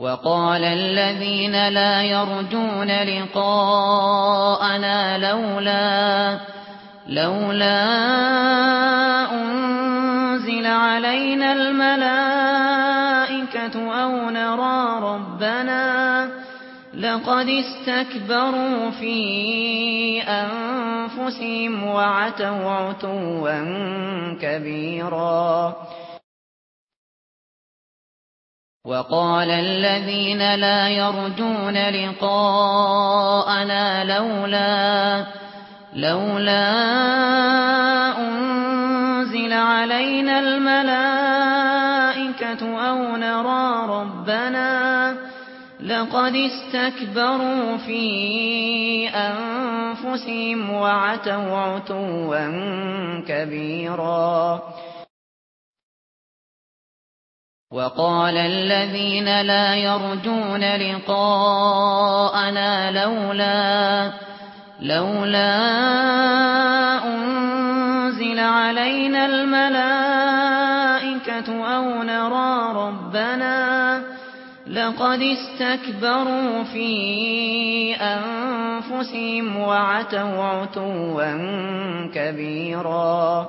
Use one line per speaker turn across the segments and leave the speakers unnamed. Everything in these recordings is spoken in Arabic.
وقال الذين لا يرجون لقاءنا لولا لولا أنزل علينا الملائكة أو نرى ربنا لقد استكبروا في أنفسهم وعتوا عتوا كبيرا وقال الذين لا يرجون لقاءنا لولا لولا أنزل علينا الملائكة أو نرى ربنا لقد استكبروا في أنفسهم وعتوا عتوا كبيرا. وقال الذين لا يرجون لقاءنا لولا لولا أنزل علينا الملائكة أو نرى ربنا لقد استكبروا في أنفسهم وعتوا عتوا كبيرا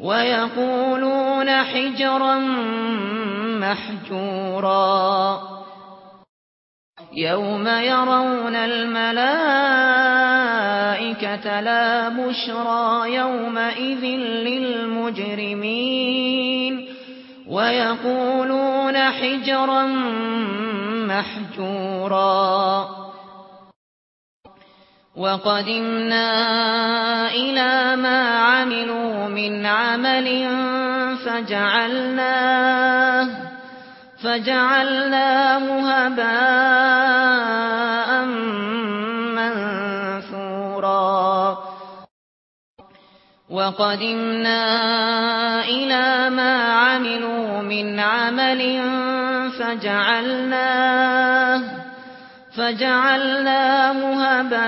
وَيَقُولُونَ حِجْرًا مَّحْجُورًا يَوْمَ يَرَوْنَ الْمَلَائِكَةَ لَا بُشْرَى يَوْمَئِذٍ لِّلْمُجْرِمِينَ وَيَقُولُونَ حِجْرًا مَّحْجُورًا وَقَدِمْنَا إِلَى مَا عَمِلُوا مِنْ عَمَلٍ فَجَعَلْنَاهُ فَجَعَلْنَاهُ هَبَاءً مَّنثُورًا. وَقَدِمْنَا إِلَى مَا عَمِلُوا مِنْ عَمَلٍ فَجَعَلْنَاهُ فجعلناه هباء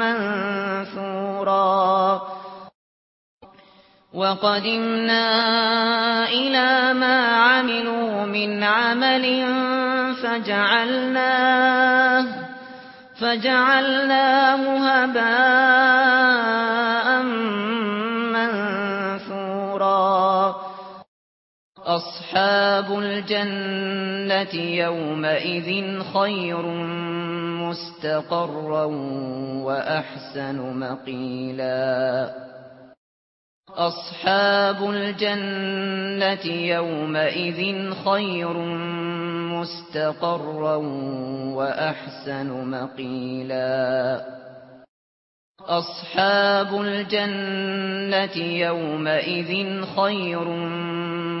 منثورا. وقدمنا إلى ما عملوا من عمل فجعلناه فجعلناه هباء أصحاب الجنة يومئذ خير مستقرا وأحسن مقيلا. أصحاب الجنة يومئذ خير مستقرا وأحسن مقيلا. أصحاب الجنة يومئذ خير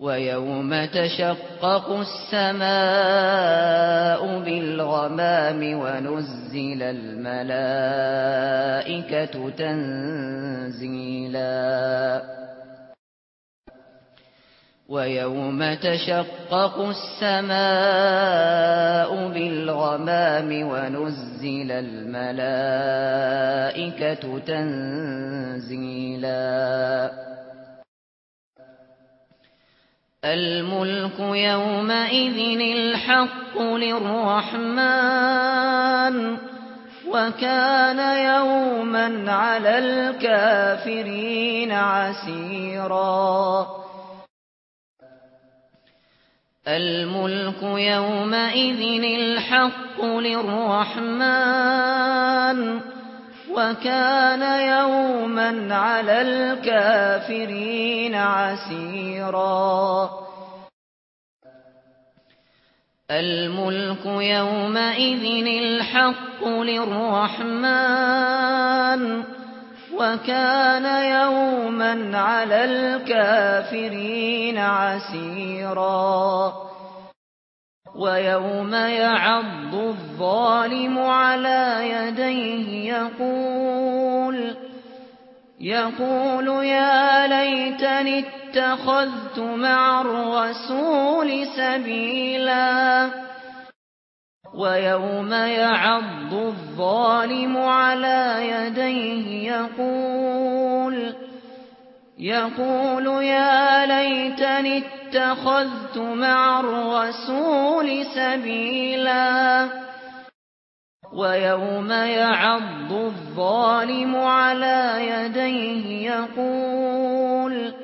وَيَوْمَ تَشَقَّقُ السَّمَاءُ بِالْغَمَامِ وَنُزِّلَ الْمَلَائِكَةُ تَنزِيلًا وَيَوْمَ تَشَقَّقُ السَّمَاءُ بِالْغَمَامِ وَنُزِّلَ الْمَلَائِكَةُ تَنزِيلًا الملك يومئذ الحق للرحمن وكان يوما على الكافرين عسيرا الملك يومئذ الحق للرحمن وكان يوما على الكافرين عسيرا. الملك يومئذ الحق للرحمن وكان يوما على الكافرين عسيرا. وَيَوْمَ يَعَضُّ الظَّالِمُ عَلَى يَدَيْهِ يَقُولُ يَقُولُ يَا لَيْتَنِي اتَّخَذْتُ مَعَ الرَّسُولِ سَبِيلًا وَيَوْمَ يَعَضُّ الظَّالِمُ عَلَى يَدَيْهِ يَقُولُ يَقُولُ يَا لَيْتَنِي اتخذت مع الرسول سبيلا. ويوم يعض الظالم على يديه يقول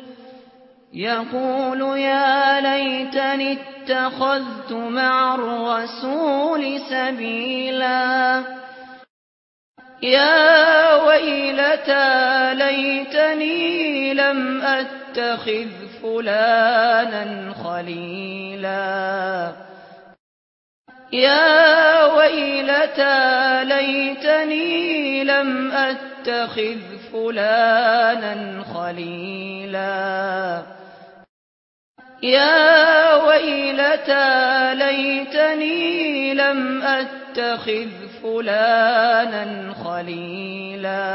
يقول يا ليتني اتخذت مع الرسول سبيلا. يا ويلتى ليتني لم اتخذ فلانا خليلا. يا ويلتى ليتني لم أتخذ فلانا خليلا. يا ويلتى ليتني لم أتخذ فلانا خليلا.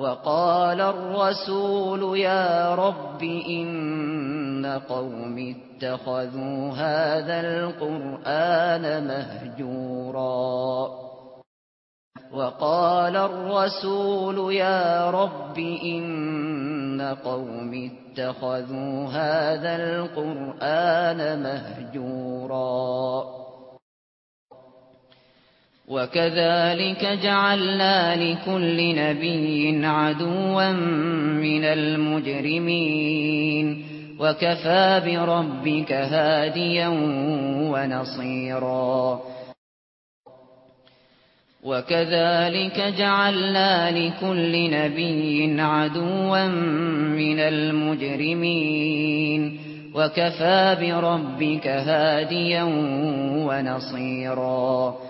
وقال الرسول يا رب إن قوم اتخذوا هذا القرآن مهجورا. وقال الرسول يا رب إن قوم اتخذوا هذا القرآن مهجورا. وَكَذَلِكَ جَعَلْنَا لِكُلِّ نَبِيٍّ عَدُوًّا مِنَ الْمُجْرِمِينَ وَكَفَى بِرَبِّكَ هَادِيًا وَنَصِيرًا وَكَذَلِكَ جَعَلْنَا لِكُلِّ نَبِيٍّ عَدُوًّا مِنَ الْمُجْرِمِينَ وَكَفَى بِرَبِّكَ هَادِيًا وَنَصِيرًا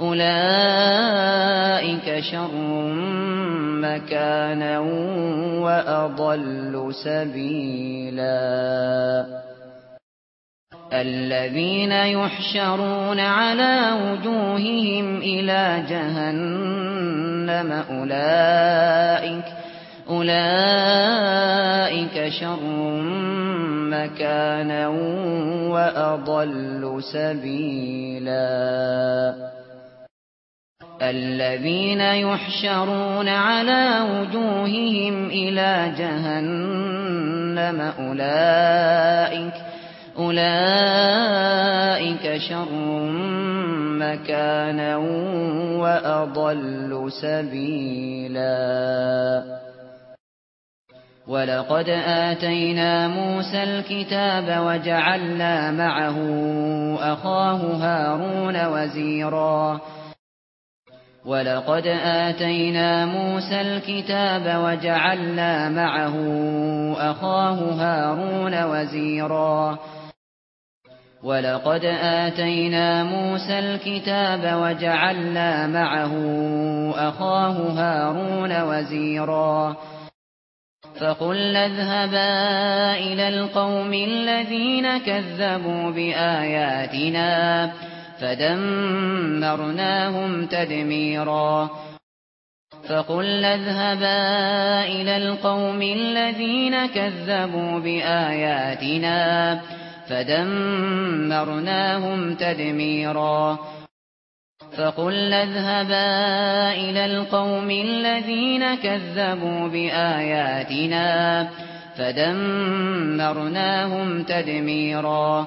أولئك شر مكانا وأضل سبيلا. الذين يحشرون على وجوههم إلى جهنم أولئك أولئك شر مكانا وأضل سبيلا. الذين يحشرون على وجوههم إلى جهنم أولئك أولئك شر مكانا وأضل سبيلا. ولقد آتينا موسى الكتاب وجعلنا معه أخاه هارون وزيراً. وَلَقَدْ آتَيْنَا مُوسَى الْكِتَابَ وَجَعَلْنَا مَعَهُ أَخَاهُ هَارُونَ وَزِيرًا. وَلَقَدْ آتَيْنَا مُوسَى الْكِتَابَ وَجَعَلْنَا مَعَهُ أَخَاهُ هَارُونَ وَزِيرًا. فَقُلْنَا اذْهَبَا إِلَى الْقَوْمِ الَّذِينَ كَذَّبُوا بِآيَاتِنَا فدمرناهم تدميرا فقل اذهبا إلى القوم الذين كذبوا بآياتنا فدمرناهم تدميرا فقل اذهبا إلى القوم الذين كذبوا بآياتنا فدمرناهم تدميرا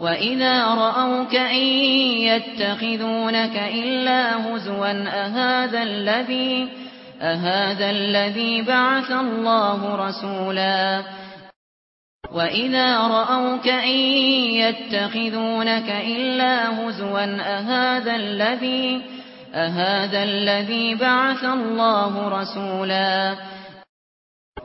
وَإِذَا رَأَوْكَ إِن يَتَّخِذُونَكَ إِلَّا هُزُوًا أَهَذَا الَّذِي أَهَذَا الَّذِي بَعَثَ اللَّهُ رَسُولًا وَإِذَا رَأَوْكَ إِن يَتَّخِذُونَكَ إِلَّا هُزُوًا أَهَذَا الَّذِي أَهَذَا الَّذِي بَعَثَ اللَّهُ رَسُولًا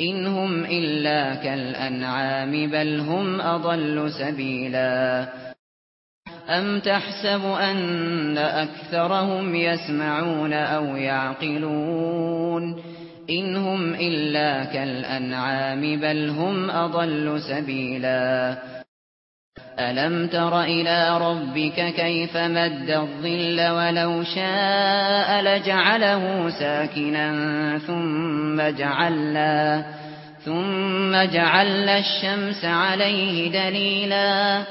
إن هم إلا كالأنعام بل هم أضل سبيلا. أم تحسب أن أكثرهم يسمعون أو يعقلون؟ إن هم إلا كالأنعام بل هم أضل سبيلا. أَلَمْ تَرَ إِلَى رَبِّكَ كَيْفَ مَدَّ الظِّلَّ وَلَوْ شَاءَ لَجَعَلَهُ سَاكِنًا ثُمَّ جعلنا ثُمَّ جَعَلَ الشَّمْسَ عَلَيْهِ دَلِيلًا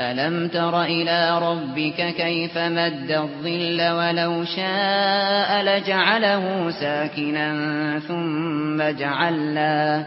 أَلَمْ تَرَ إِلَى رَبِّكَ كَيْفَ مَدَّ الظِّلَّ وَلَوْ شَاءَ لَجَعَلَهُ سَاكِنًا ثُمَّ جَعَلْنَا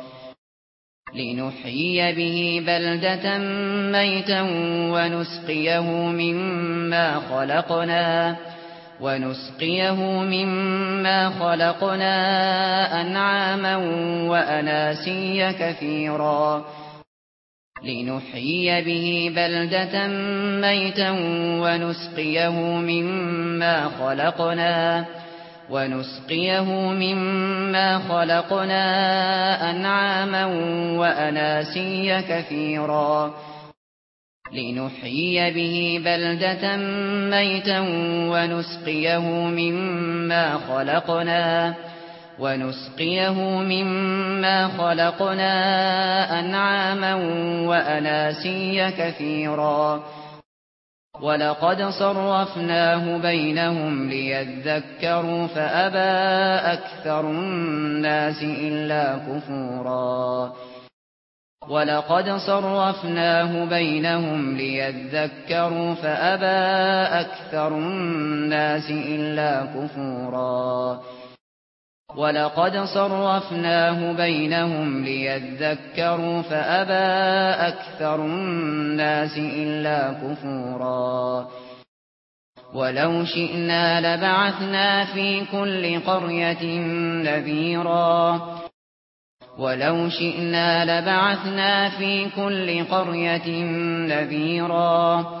لنحيي به بلدة ميتا ونسقيه مما خلقنا ونسقيه مما خلقنا أنعاما وأناسيا كثيرا لنحيي به بلدة ميتا ونسقيه مما خلقنا ونسقيه مما خلقنا أنعاما وأناسيا كثيرا. لنحيي به بلدة ميتا ونسقيه مما خلقنا ونسقيه مما خلقنا أنعاما وأناسيا كثيرا. ولقد صرفناه بينهم ليذكروا فأبى أكثر الناس إلا كفورا ولقد صرفناه بينهم ليذكروا فأبى أكثر الناس إلا كفورا وَلَقَدْ صَرَّفْنَاهُ بَيْنَهُمْ لِيَذَّكَّرُوا فَأَبَى أَكْثَرُ النَّاسِ إِلَّا كُفُورًا وَلَوْ شِئْنَا لَبَعَثْنَا فِي كُلِّ قَرْيَةٍ نَذِيرًا وَلَوْ شِئْنَا لَبَعَثْنَا فِي كُلِّ قَرْيَةٍ نَذِيرًا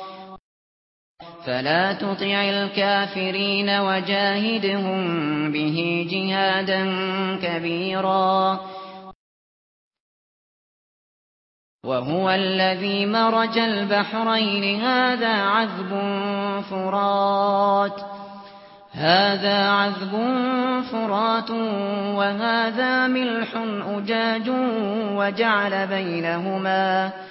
فلا تطع الكافرين وجاهدهم به جهادا كبيرا. وهو الذي مرج البحرين. هذا عذب فرات. هذا عذب فرات وهذا ملح أجاج وجعل بينهما فرات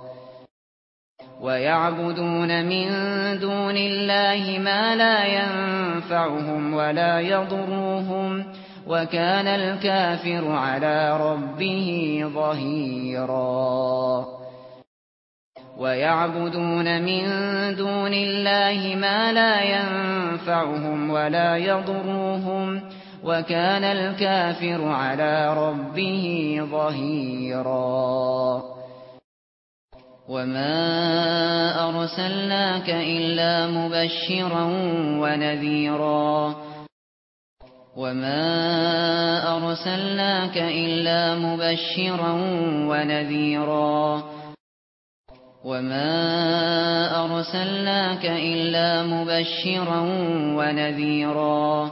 وَيَعْبُدُونَ مِن دُونِ اللَّهِ مَا لَا يَنفَعُهُمْ وَلَا يَضُرُّهُمْ وَكَانَ الْكَافِرُ عَلَى رَبِّهِ ظَهِيرًا وَيَعْبُدُونَ مِن دُونِ اللَّهِ مَا لَا يَنفَعُهُمْ وَلَا يَضُرُّهُمْ وَكَانَ الْكَافِرُ عَلَى رَبِّهِ ظَهِيرًا وما أرسلناك إلا مبشرا ونذيرا وما أرسلناك إلا مبشرا ونذيرا وما أرسلناك إلا مبشرا ونذيرا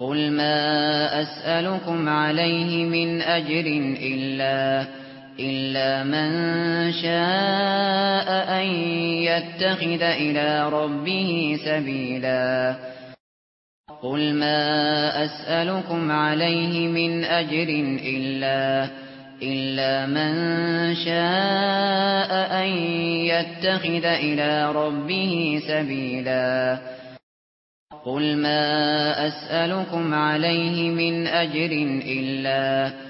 قل ما أسألكم عليه من أجر إلا إلا من شاء أن يتخذ إلى ربه سبيلا قل ما أسألكم عليه من أجر إلا إلا من شاء أن يتخذ إلى ربه سبيلا قل ما أسألكم عليه من أجر إلا من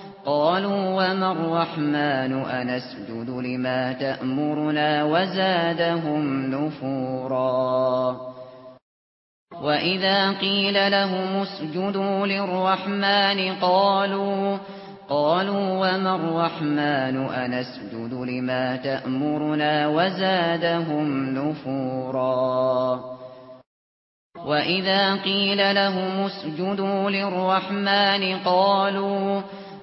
قالوا وما الرحمن أنسجد لما تأمرنا وزادهم نفورا وإذا قيل لهم اسجدوا للرحمن قالوا قالوا وما الرحمن أنسجد لما تأمرنا وزادهم نفورا وإذا قيل لهم اسجدوا للرحمن قالوا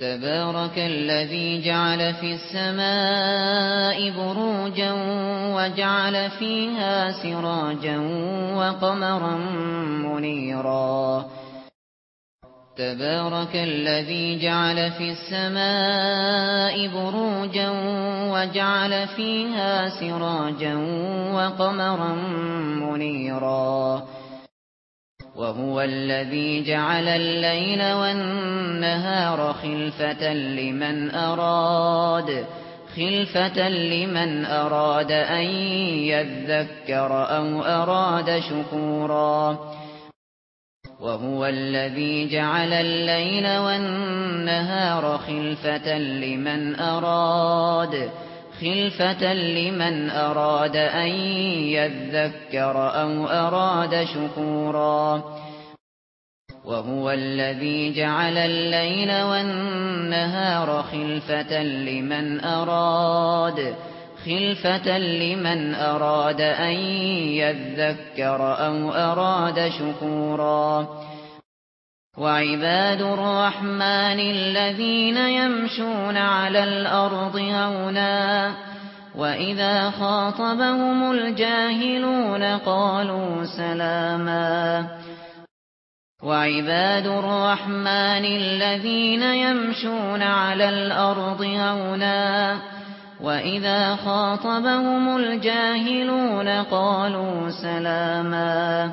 تبارك الذي جعل في السماء بروجا وجعل فيها سراجا وقمرا منيرا. تبارك الذي جعل في السماء بروجا وجعل فيها سراجا وقمرا منيرا. وهو الذي جعل الليل والنهار خلفة لمن أراد خلفة لمن أراد أن يذكر أو أراد شكورا وهو الذي جعل الليل والنهار خلفة لمن أراد خِلْفَةً لِمَنْ أَرَادَ أَنْ يَذَّكَّرَ أَوْ أَرَادَ شُكُورًا وَهُوَ الَّذِي جَعَلَ اللَّيْلَ وَالنَّهَارَ خِلْفَةً لِمَنْ أَرَادَ خِلْفَةً لِمَنْ أَرَادَ أَنْ يَذَّكَّرَ أَوْ أَرَادَ شُكُورًا وَعِبَادُ الرَّحْمَنِ الَّذِينَ يَمْشُونَ عَلَى الْأَرْضِ هَوْنًا وَإِذَا خَاطَبَهُمُ الْجَاهِلُونَ قَالُوا سَلَامًا وَعِبَادُ الرَّحْمَنِ الَّذِينَ يَمْشُونَ عَلَى الْأَرْضِ هَوْنًا وَإِذَا خَاطَبَهُمُ الْجَاهِلُونَ قَالُوا سَلَامًا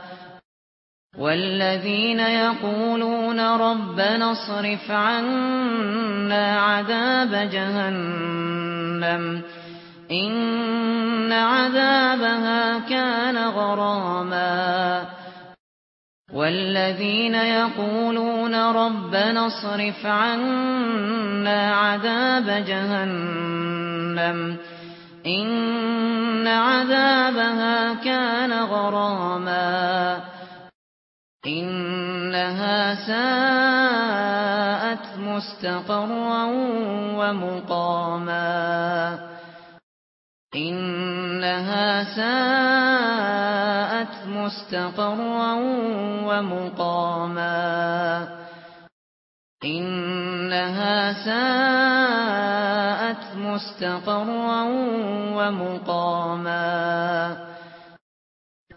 والذين يقولون ربنا اصرف عنا عذاب جهنم إن عذابها كان غراما والذين يقولون ربنا اصرف عنا عذاب جهنم إن عذابها كان غراما إنها ساءت مستقرا ومقاما. إنها ساءت مستقرا ومقاما. إنها ساءت مستقرا ومقاما.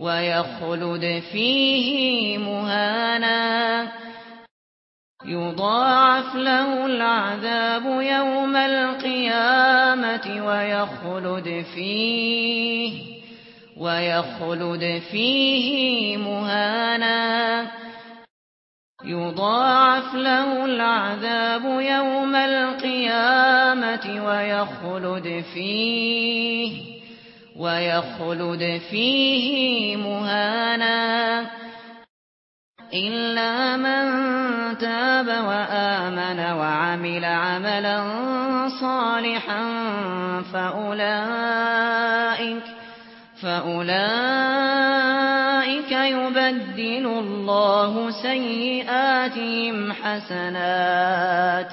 ويخلد فيه مهانا يضاعف له العذاب يوم القيامة ويخلد فيه ويخلد فيه مهانا يضاعف له العذاب يوم القيامة ويخلد فيه ويخلد فيه مهانا إلا من تاب وآمن وعمل عملا صالحا فأولئك فأولئك يبدل الله سيئاتهم حسنات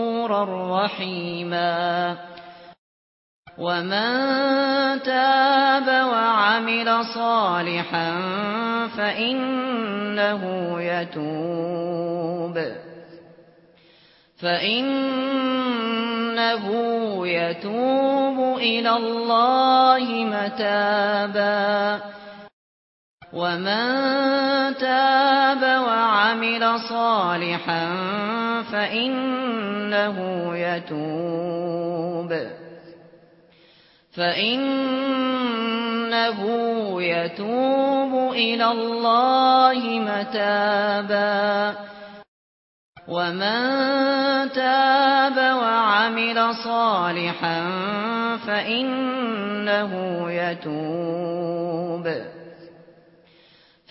غفورا رحيما ومن تاب وعمل صالحا فإنه يتوب. فإنه يتوب إلى الله متابا. ومن تاب وعمل صالحا فإنه يتوب فإنه يتوب إلى الله متابا ومن تاب وعمل صالحا فإنه يتوب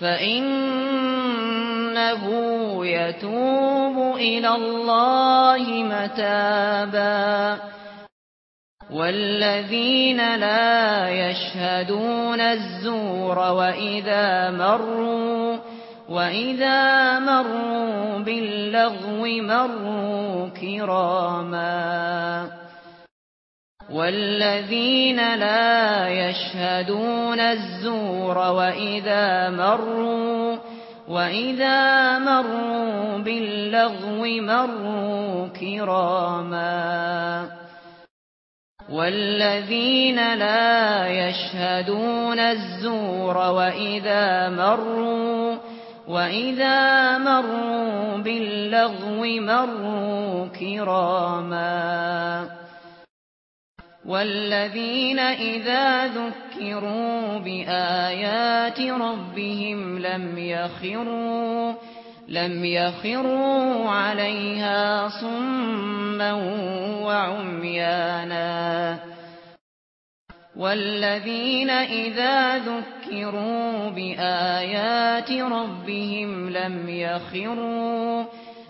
فإن إنه يَتُوبُ إِلَى اللَّهِ مَتَابًا. وَالَّذِينَ لَا يَشْهَدُونَ الزُّورَ وَإِذَا مَرُّوا وَإِذَا مَرُّوا بِاللَّغْوِ مَرُّوا كِرَامًا. وَالَّذِينَ لَا يَشْهَدُونَ الزُّورَ وَإِذَا مَرُّوا وَإِذَا مَرُّوا بِاللَّغْوِ مَرُّوا كِرَامًا وَالَّذِينَ لَا يَشْهَدُونَ الزُّورَ وَإِذَا مَرُّوا وَإِذَا مَرُّوا بِاللَّغْوِ مَرُّوا كِرَامًا والذين إذا ذكروا بآيات ربهم لم يخروا لم يخروا عليها صما وعميانا. والذين إذا ذكروا بآيات ربهم لم يخروا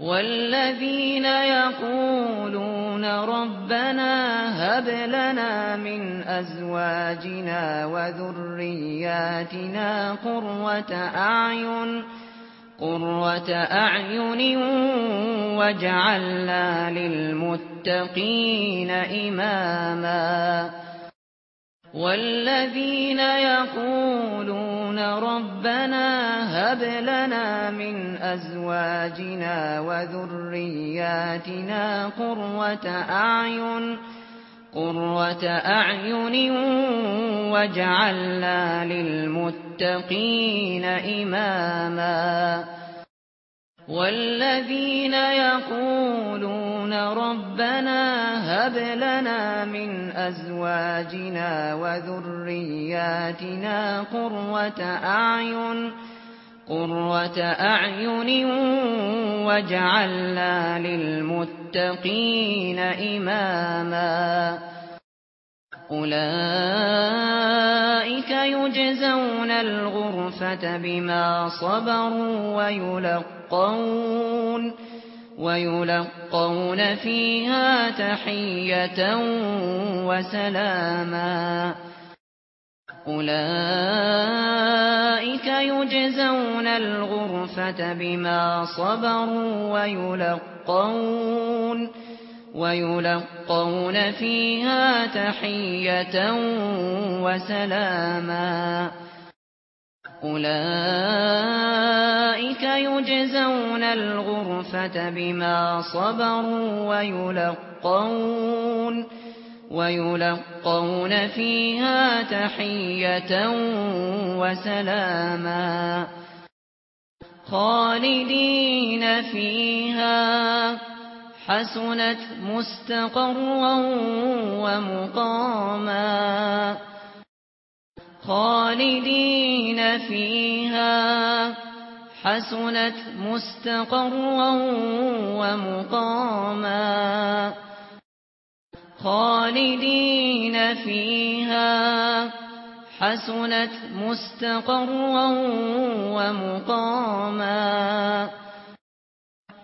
والذين يقولون ربنا هب لنا من ازواجنا وذرياتنا قرة اعين قرة اعين واجعلنا للمتقين اماما والذين يقولون ربنا هب لنا من ازواجنا وذرياتنا قرة اعين قرة اعين واجعلنا للمتقين اماما والذين يقولون ربنا هب لنا من ازواجنا وذرياتنا قرة اعين قرة اعين وجعلنا للمتقين اماما أولئك يجزون الغرفة بما صبروا ويلقون ويلقون فيها تحية وسلاما أولئك يجزون الغرفة بما صبروا ويلقون ويلقون فيها تحية وسلاما أولئك يجزون الغرفة بما صبروا ويلقون ويلقون فيها تحية وسلاما خالدين فيها حسنت مستقرا ومقاما. خالدين فيها حسنت مستقرا ومقاما. خالدين فيها حسنت مستقرا ومقاما.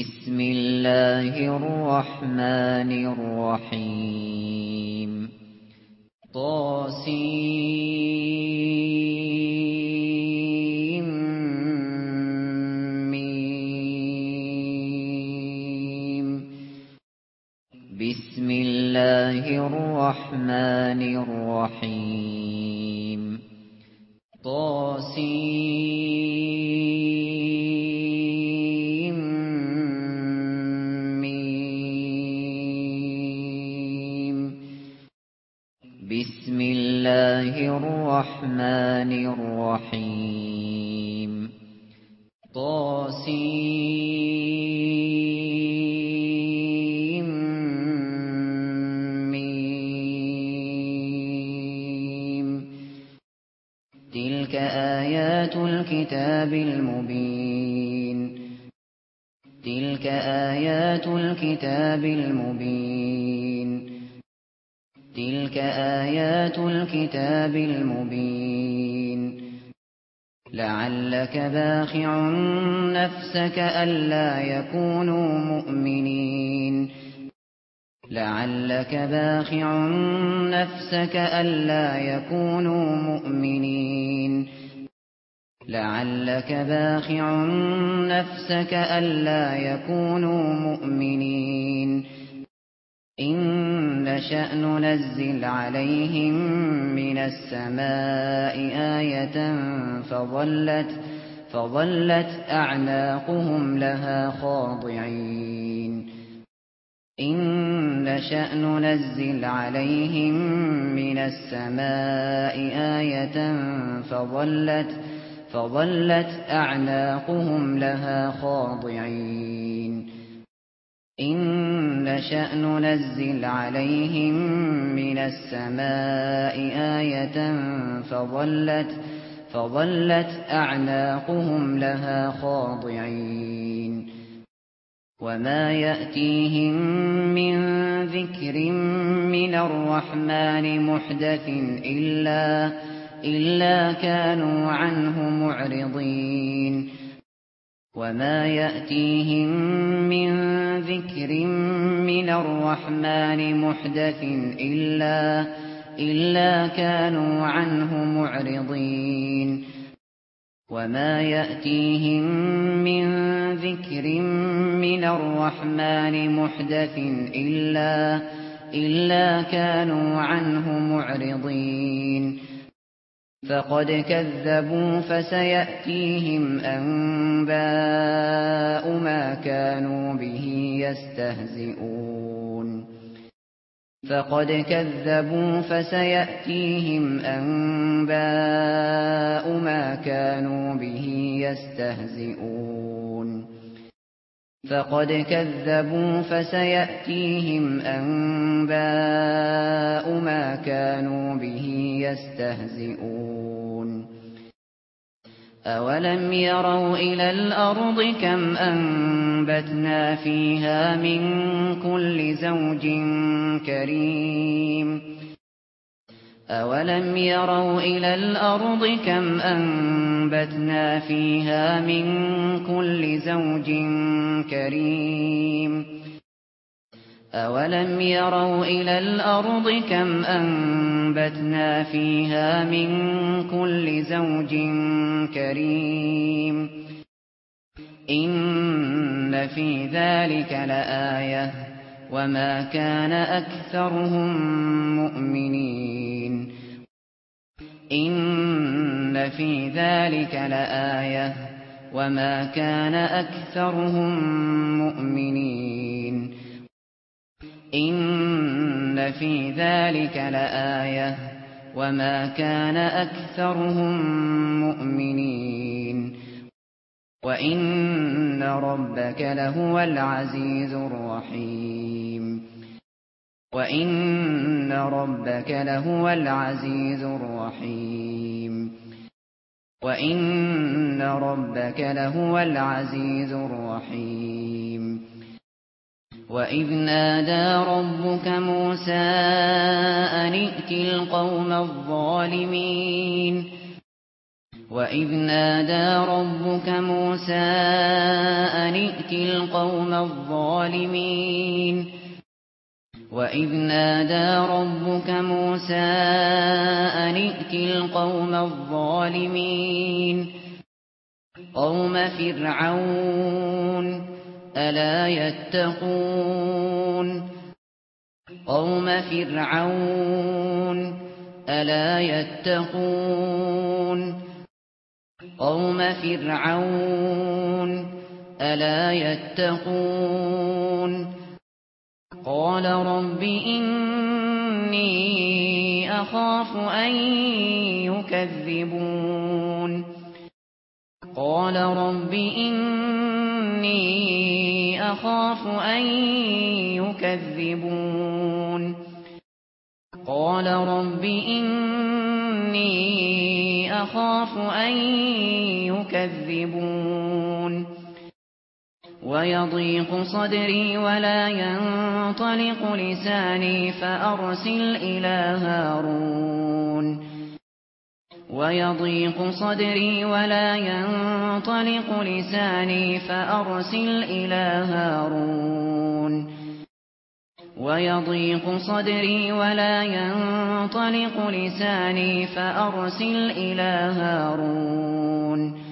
بسم الله الرحمن الرحيم. طاسيم ميم. بسم الله الرحمن الرحيم. طاسيم الله الرحمن الرحيم. طاسيم ميم. تلك آيات الكتاب المبين. تلك آيات الكتاب المبين. تِلْكَ آيَاتُ الْكِتَابِ الْمُبِينِ لَعَلَّكَ بَاخِعٌ نَفْسَكَ أَلَّا يَكُونُوا مُؤْمِنِينَ لَعَلَّكَ بَاخِعٌ نَفْسَكَ أَلَّا يَكُونُوا مُؤْمِنِينَ لَعَلَّكَ بَاخِعٌ نَفْسَكَ أَلَّا يَكُونُوا مُؤْمِنِينَ إن شأن نزل عليهم من السماء آية فظلت, فظلت أعناقهم لها خاضعين إن شأن نزل عليهم من السماء آية فظلت, فظلت أعناقهم لها خاضعين إن شأن نزل عليهم من السماء آية فظلت, فظلت أعناقهم لها خاضعين وما يأتيهم من ذكر من الرحمن محدث إلا, إلا كانوا عنه معرضين وما يأتيهم من ذكر من الرحمن محدث إلا, إلا كانوا عنه معرضين وما يأتيهم من ذكر من الرحمن محدث إلا, إلا كانوا عنه معرضين فقد كذبوا فسيأتيهم أنباء ما كانوا به يستهزئون فقد كذبوا فسيأتيهم أنباء ما كانوا به يستهزئون فقد كذبوا فسيأتيهم أنباء ما كانوا به يستهزئون أولم يروا إلى الأرض كم أنبتنا فيها من كل زوج كريم أَوَلَمْ يَرَوْا إِلَى الْأَرْضِ كَمْ أَنبَتْنَا فِيهَا مِنْ كُلِّ زَوْجٍ كَرِيمٍ أَوَلَمْ يَرَوْا إِلَى الْأَرْضِ كَمْ أَنبَتْنَا فِيهَا مِنْ كُلِّ زَوْجٍ كَرِيمٍ إِنَّ فِي ذَلِكَ لَآيَةً وما كان أكثرهم مؤمنين إن في ذلك لآية وما كان أكثرهم مؤمنين إن في ذلك لآية وما كان أكثرهم مؤمنين وَإِنَّ رَبَّكَ لَهُوَ الْعَزِيزُ الرَّحِيمُ وَإِنَّ رَبَّكَ لَهُوَ الْعَزِيزُ الرَّحِيمُ وَإِنَّ رَبَّكَ لَهُوَ الْعَزِيزُ الرَّحِيمُ وَإِذْ نَادَى رَبُّكَ مُوسَى أَنِ ائْتِ الْقَوْمَ الظَّالِمِينَ وَإِذْ نَادَى رَبُّكَ مُوسَىٰ أَنِ ائْتِ الْقَوْمَ الظَّالِمِينَ وَإِذْ نَادَى رَبُّكَ مُوسَىٰ أَنِ ائْتِ الْقَوْمَ الظَّالِمِينَ قَوْمَ فِرْعَوْنَ أَلَا يَتَّقُونَ قَوْمَ فِرْعَوْنَ أَلَا يَتَّقُونَ قوم فرعون ألا يتقون؟ قال رب إني أخاف أن يكذبون. قال رب إني أخاف أن يكذبون. قال رب إني أخاف أن يكذبون. ويضيق صدري ولا ينطلق لساني فأرسل إلى هارون. ويضيق صدري ولا ينطلق لساني فأرسل إلى هارون. ويضيق صدري ولا ينطلق لساني فأرسل إلى هارون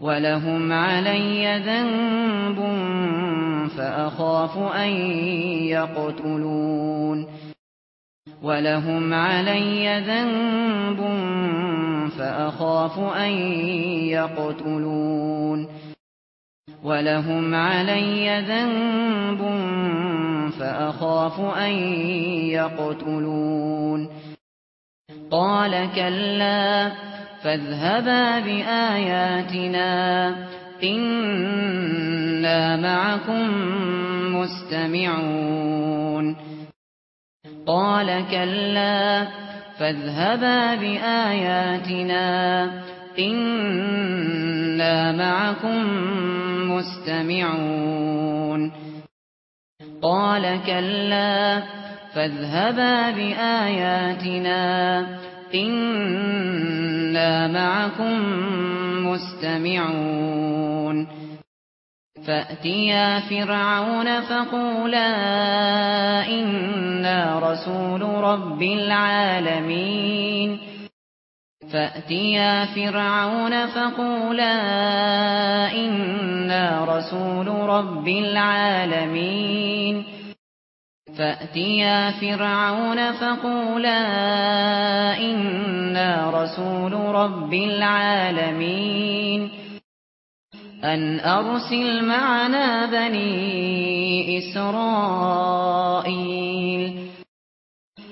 ولهم علي ذنب فأخاف أن يقتلون ولهم علي ذنب فأخاف أن يقتلون ولهم علي ذنب فأخاف أن يقتلون. قال كلا فاذهبا بآياتنا إنا معكم مستمعون. قال كلا فاذهبا بآياتنا إنا معكم مستمعون. قال كلا فاذهبا بآياتنا إنا معكم مستمعون. فأتيا فرعون فقولا إنا رسول رب العالمين. فَأْتِيَا فِرْعَوْنَ فَقُولَا إِنَّا رَسُولُ رَبِّ الْعَالَمِينَ. فَأْتِيَا فِرْعَوْنَ فَقُولَا إِنَّا رَسُولُ رَبِّ الْعَالَمِينَ. أَنْ أَرْسِلْ مَعَنَا بَنِي إِسْرَائِيلَ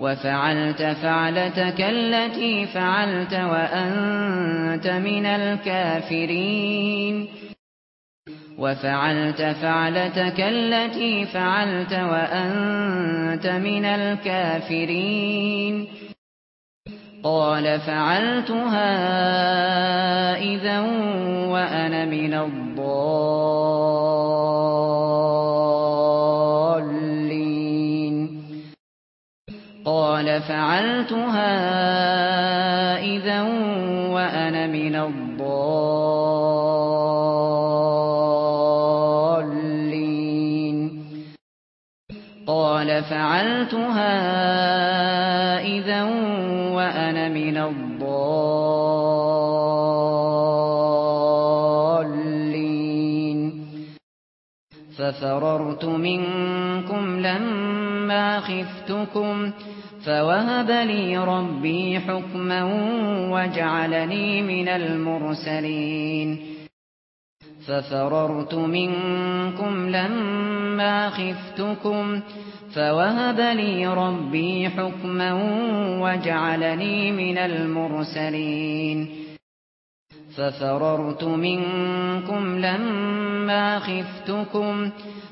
وفعلت فعلتك التي فعلت وأنت من الكافرين. وفعلت فعلتك التي فعلت وأنت من الكافرين. قال فعلتها إذا وأنا من الضالين. قال فعلتها اذا وأنا من الضالين قال فعلتها اذا وأنا من الضالين ففررت منكم لما خفتكم فوهب لي ربي حكما وجعلني من المرسلين. ففررت منكم لما خفتكم. فوهب لي ربي حكما وجعلني من المرسلين. ففررت منكم لما خفتكم.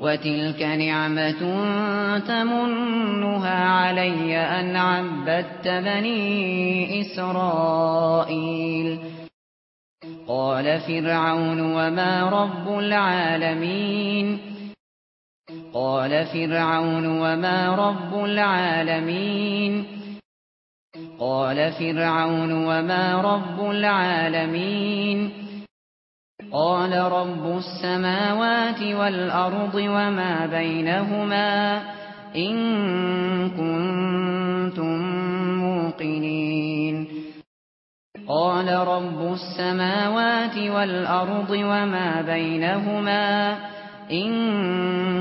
وَتِلْكَ نِعْمَةٌ تَمُنُّهَا عَلَيَّ أَنْ عَبَّدْتَ بَنِي إِسْرَائِيلَ. قَالَ فِرْعَوْنُ وَمَا رَبُّ الْعَالَمِينَ. قَالَ فِرْعَوْنُ وَمَا رَبُّ الْعَالَمِينَ. قَالَ فِرْعَوْنُ وَمَا رَبُّ الْعَالَمِينَ. قال رب السماوات والأرض وما بينهما إن كنتم موقنين. قال رب السماوات والأرض وما بينهما إن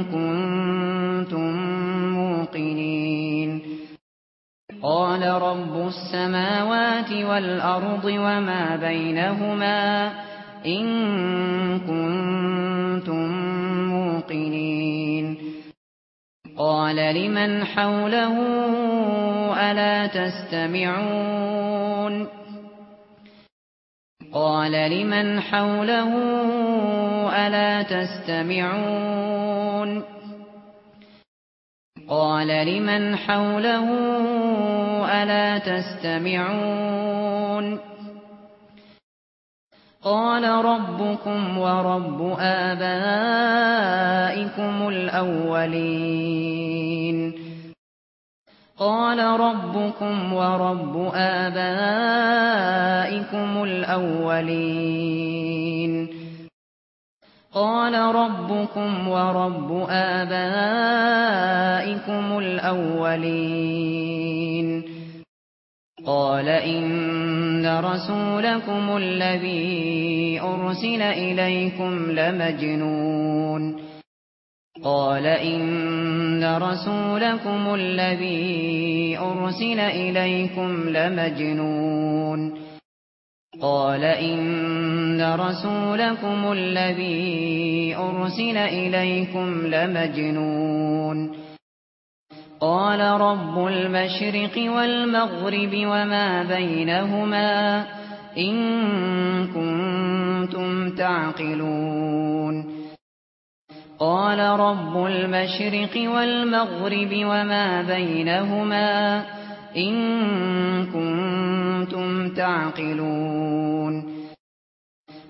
كنتم موقنين. قال رب السماوات والأرض وما بينهما إن إن كنتم موقنين. قال لمن حوله ألا تستمعون؟ قال لمن حوله ألا تستمعون؟ قال لمن حوله ألا تستمعون؟ قال ربكم ورب آبائكم الأولين. قال ربكم ورب آبائكم الأولين. قال ربكم ورب آبائكم الأولين. قال إن رسولكم الذي أرسل إليكم لمجنون. قال إن رسولكم الذي أرسل إليكم لمجنون. قال إن رسولكم الذي أرسل إليكم لمجنون. قال رب المشرق والمغرب وما بينهما إن كنتم تعقلون. قال رب المشرق والمغرب وما بينهما إن كنتم تعقلون.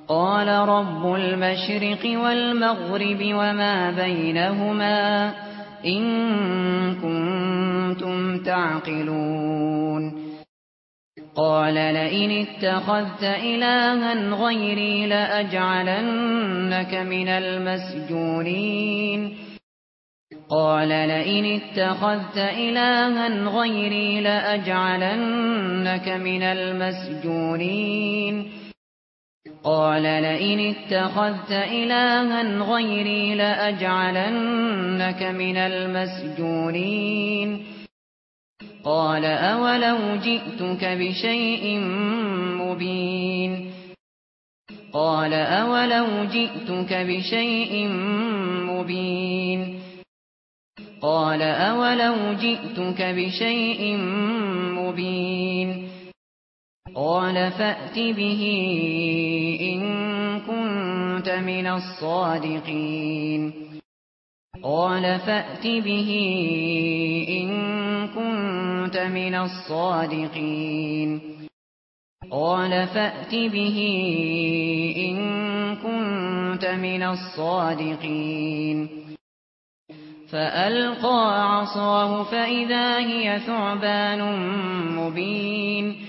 قال رب المشرق والمغرب وما بينهما إن إن كنتم تعقلون. قال لئن اتخذت إلها غيري لأجعلنك من المسجونين. قال لئن اتخذت إلها غيري لأجعلنك من المسجونين. قال لئن اتخذت إلها غيري لأجعلنك من المسجونين. قال أولو جئتك بشيء مبين. قال أولو جئتك بشيء مبين. قال أولو جئتك بشيء مبين. قال فأت به إن كنت من الصادقين. قال فأت به إن كنت من الصادقين. قال فأت به إن كنت من الصادقين. فألقى عصاه فإذا هي ثعبان مبين.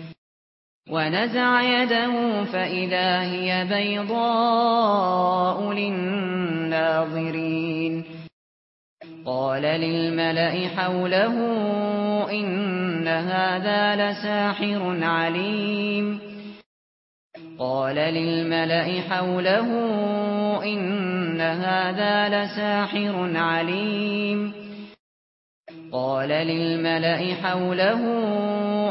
ونزع يده فإذا هي بيضاء للناظرين. قال للملأ حوله إن هذا لساحر عليم. قال للملأ حوله إن هذا لساحر عليم. قال للملأ حوله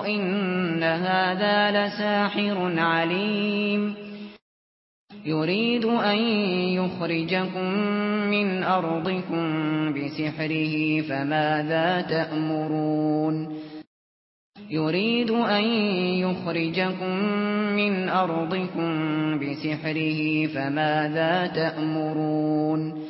إن هذا لساحر عليم. يريد أن يخرجكم من أرضكم بسحره فماذا تأمرون؟ يريد أن يخرجكم من أرضكم بسحره فماذا تأمرون؟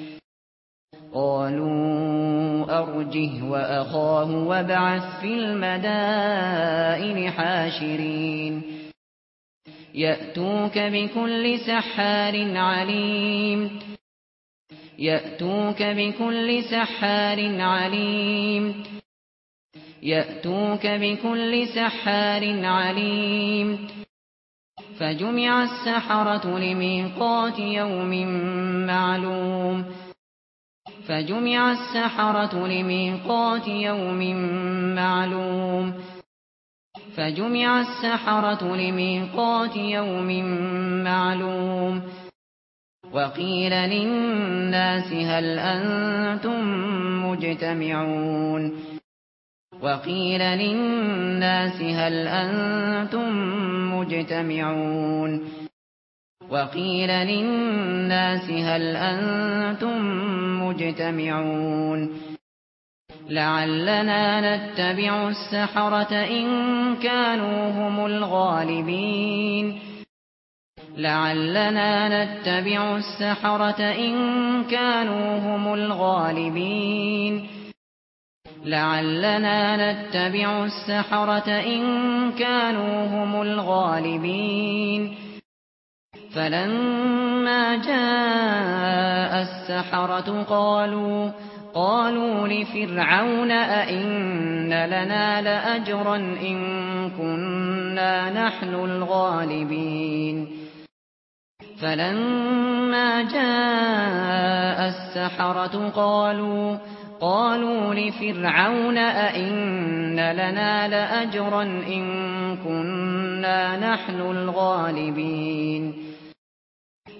قالوا أرجه وأخاه وابعث في المدائن حاشرين. يأتوك بكل سحار عليم. يأتوك بكل سحار عليم. يأتوك بكل سحار عليم. فجمع السحرة لميقات يوم معلوم. فجمع السحرة لميقات يوم معلوم. فجمع السحرة لميقات يوم معلوم. وقيل للناس هل أنتم مجتمعون؟ وقيل للناس هل أنتم مجتمعون؟ وقيل للناس هل أنتم مجتمعون. لعلنا نتبع السحرة إن كانوا هم الغالبين. لعلنا نتبع السحرة إن كانوا هم الغالبين. لعلنا نتبع السحرة إن كانوا هم الغالبين. فَلَمَّا جَاءَ السَّحَرَةُ قَالُوا قَالُوا لِفِرْعَوْنَ أَئِنَّ لَنَا لَأَجْرًا إِن كُنَّا نَحْنُ الْغَالِبِينَ. فَلَمَّا جَاءَ السَّحَرَةُ قَالُوا قالوا لفرعون أئن لنا لأجرا إن كنا نحن الغالبين.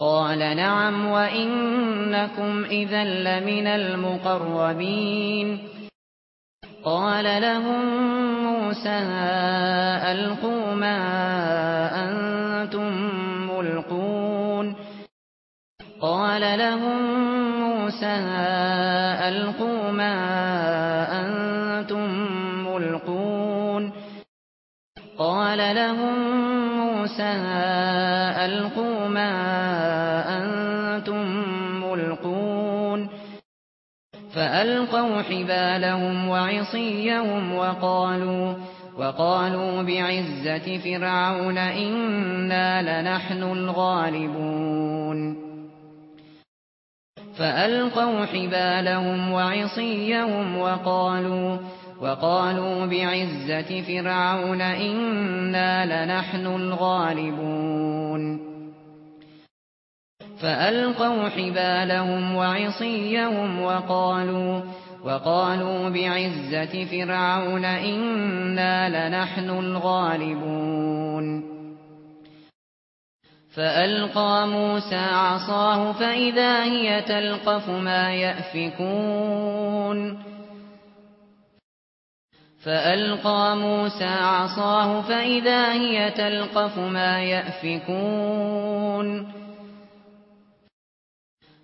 قال نعم وإنكم إذا لمن المقربين. قال لهم موسى ألقوا ما أنتم ملقون. قال لهم موسى ألقوا ما أنتم ملقون. قال لهم موسى ألقوا فألقوا حبالهم وعصيهم وقالوا وقالوا بعزة فرعون إنا لنحن الغالبون. فألقوا حبالهم وعصيهم وقالوا وقالوا بعزة فرعون إنا لنحن الغالبون. فألقوا حبالهم وعصيهم وقالوا وقالوا بعزة فرعون إنا لنحن الغالبون. فألقى موسى عصاه فإذا هي تلقف ما يأفكون. فألقى موسى عصاه فإذا هي تلقف ما يأفكون.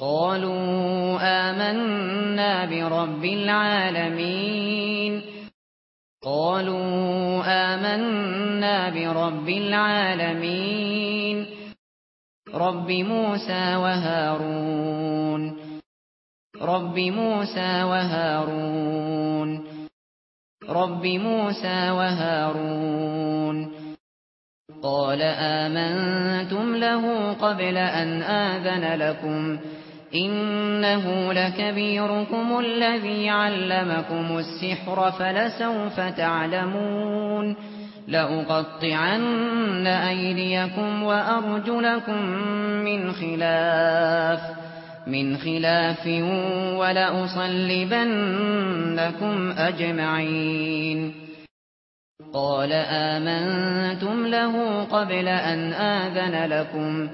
قالوا آمنا برب العالمين. قالوا آمنا برب العالمين. رب موسى وهارون. رب موسى وهارون. رب موسى وهارون. قال آمنتم له قبل أن آذن لكم. إنه لكبيركم الذي علمكم السحر فلسوف تعلمون. لأقطعن أيديكم وأرجلكم من خلاف من خلاف وَلَأُصَلِّبَنَّكُمْ أجمعين. قال آمنتم له قبل أن آذن لكم.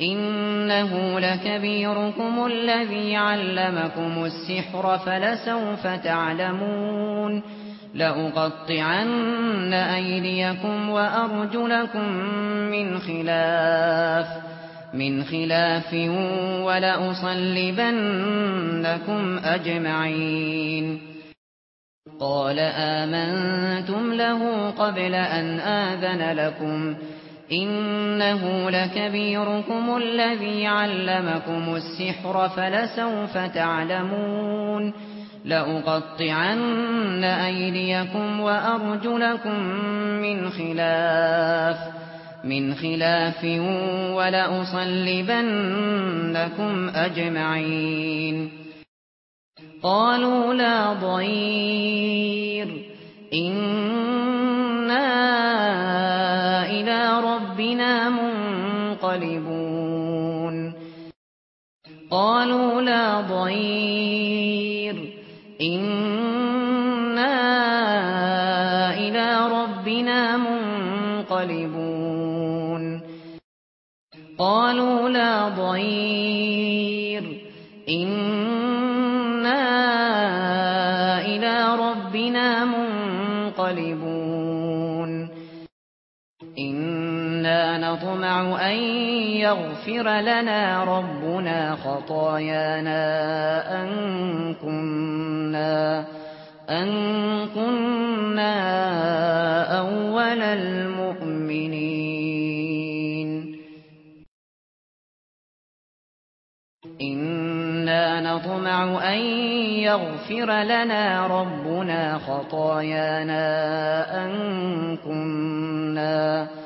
إنه لكبيركم الذي علمكم السحر فلسوف تعلمون. لأقطعن أيديكم وأرجلكم من خلاف من خلاف وَلَأُصَلِّبَنَّكُمْ أجمعين. قال آمنتم له قبل أن آذن لكم إنه لكبيركم الذي علمكم السحر فلسوف تعلمون لأقطعن أيديكم وأرجلكم من خلاف من خلاف وَلَأُصَلِّبَنَّكُمْ أجمعين قالوا لا ضير إِنَّا إِلَى رَبِّنَا مُنْقَلِبُونَ قَالُوا لَا ضَيْرَ إِنَّا إِلَى رَبِّنَا مُنْقَلِبُونَ قَالُوا لَا ضَيْرَ إِنَّا نطمع أن يغفر لنا ربنا خطايانا أن كنا, أن كنا أولى المؤمنين. إنا نطمع أن يغفر لنا ربنا خطايانا أن كنا أول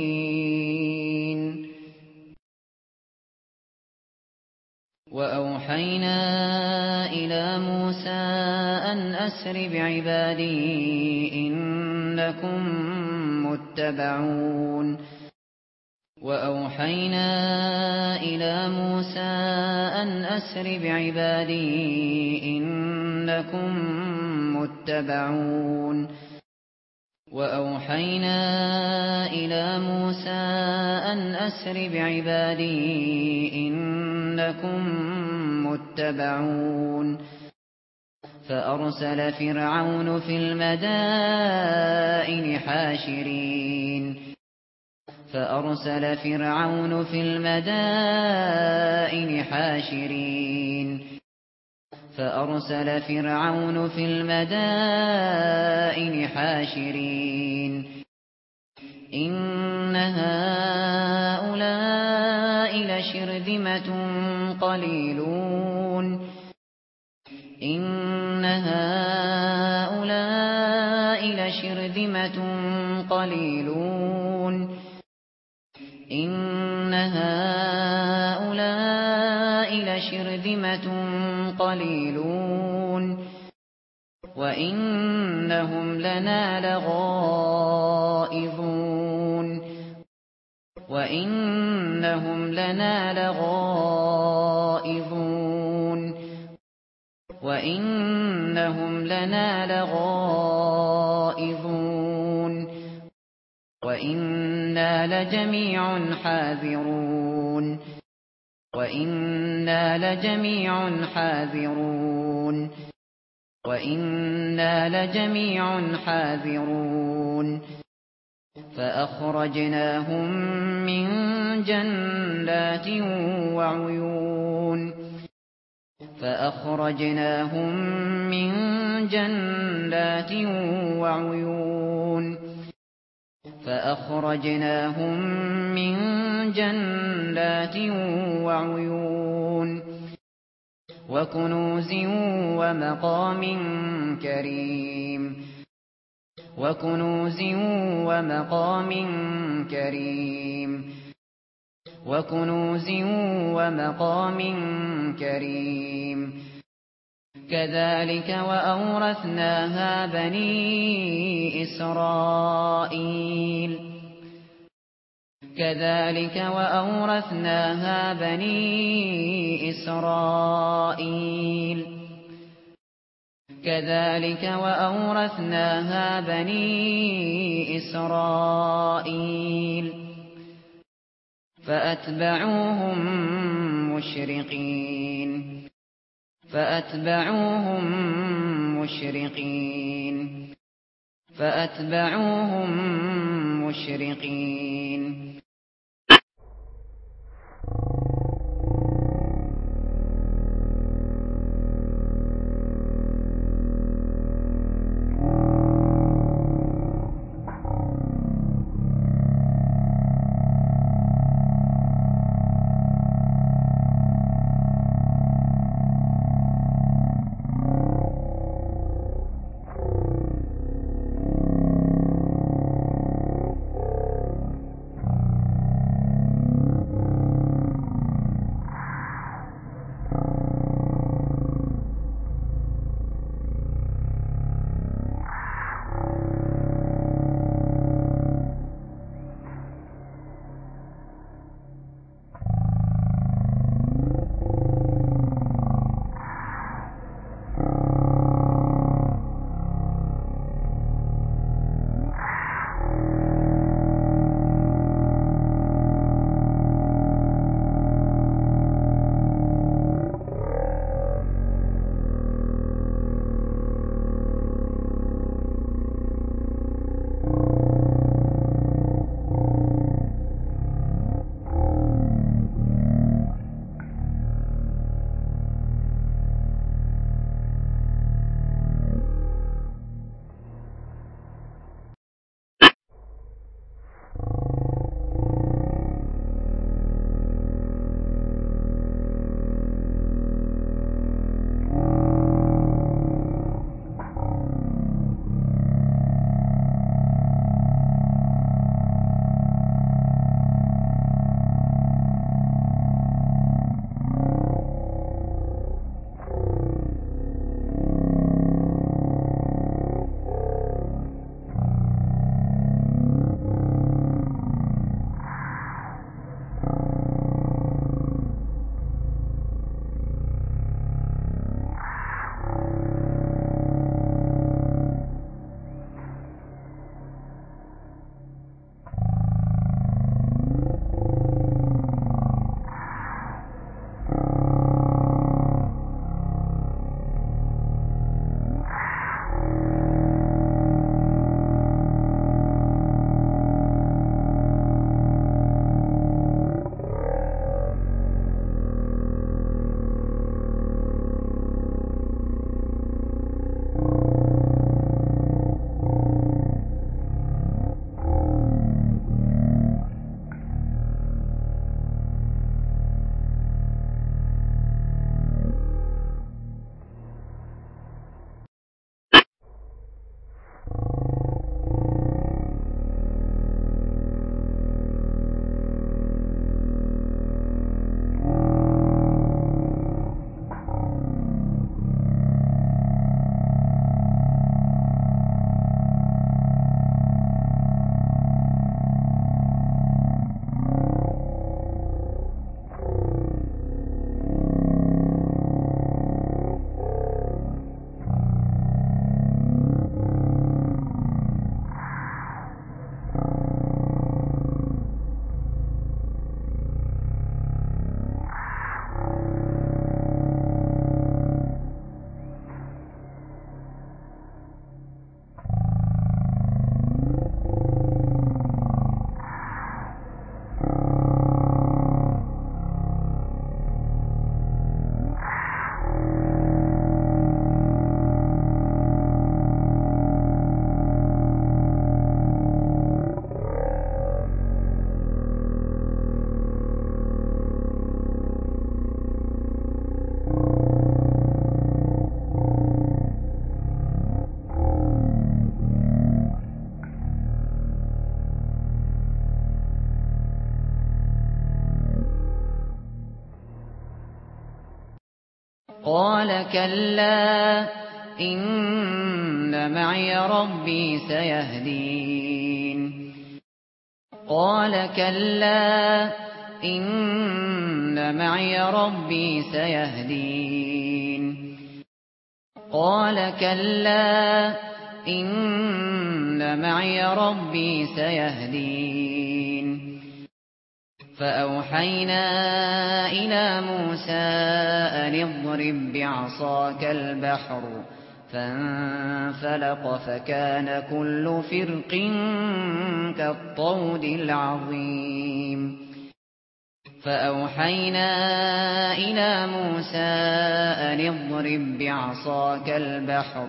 وَأَوْحَيْنَا إِلَى مُوسَى أَنْ أَسْرِ بِعِبَادِي إِنَّكُمْ مُتَّبَعُونَ وَأَوْحَيْنَا إِلَى مُوسَى أَنْ أَسْرِ بِعِبَادِي إِنَّكُمْ مُتَّبَعُونَ وَأَوْحَيْنَا إِلَى مُوسَى أَنْ أَسْرِ بِعِبَادِي إِنَّكُمْ إنكم متبعون فأرسل فرعون في المدائن حاشرين فأرسل فرعون في المدائن حاشرين فأرسل فرعون في المدائن حاشرين إن هؤلاء لشرذمة قليلون. إن هؤلاء لشرذمة قليلون. إن هؤلاء لشرذمة قليلون. وإنهم لنا لغائبون. وَإِنَّهُمْ لَنَا لَغَائِظُونَ وَإِنَّهُمْ لَنَا لَغَائِظُونَ وَإِنَّا لَجَمِيعٌ حَاذِرُونَ وَإِنَّا لَجَمِيعٌ حَاذِرُونَ وَإِنَّا لَجَمِيعٌ حَاذِرُونَ فأخرجناهم من جنات وعيون فأخرجناهم من جنات وعيون فأخرجناهم من جنات وعيون وكنوز ومقام كريم وكنوز ومقام كريم وكنوز ومقام كريم كذلك وأورثناها بني إسرائيل كذلك وأورثناها بني إسرائيل كذلك وأورثناها بني إسرائيل فأتبعوهم مشرقين فأتبعوهم مشرقين فأتبعوهم مشرقين كلا إن معي ربي سيهدين. قال كلا إن معي ربي سيهدين. قال كلا إن معي ربي سيهدين. فأوحينا إلى موسى أن اضرب بعصاك البحر فانفلق فكان كل فرق كالطود العظيم فأوحينا إلى موسى أن اضرب بعصاك البحر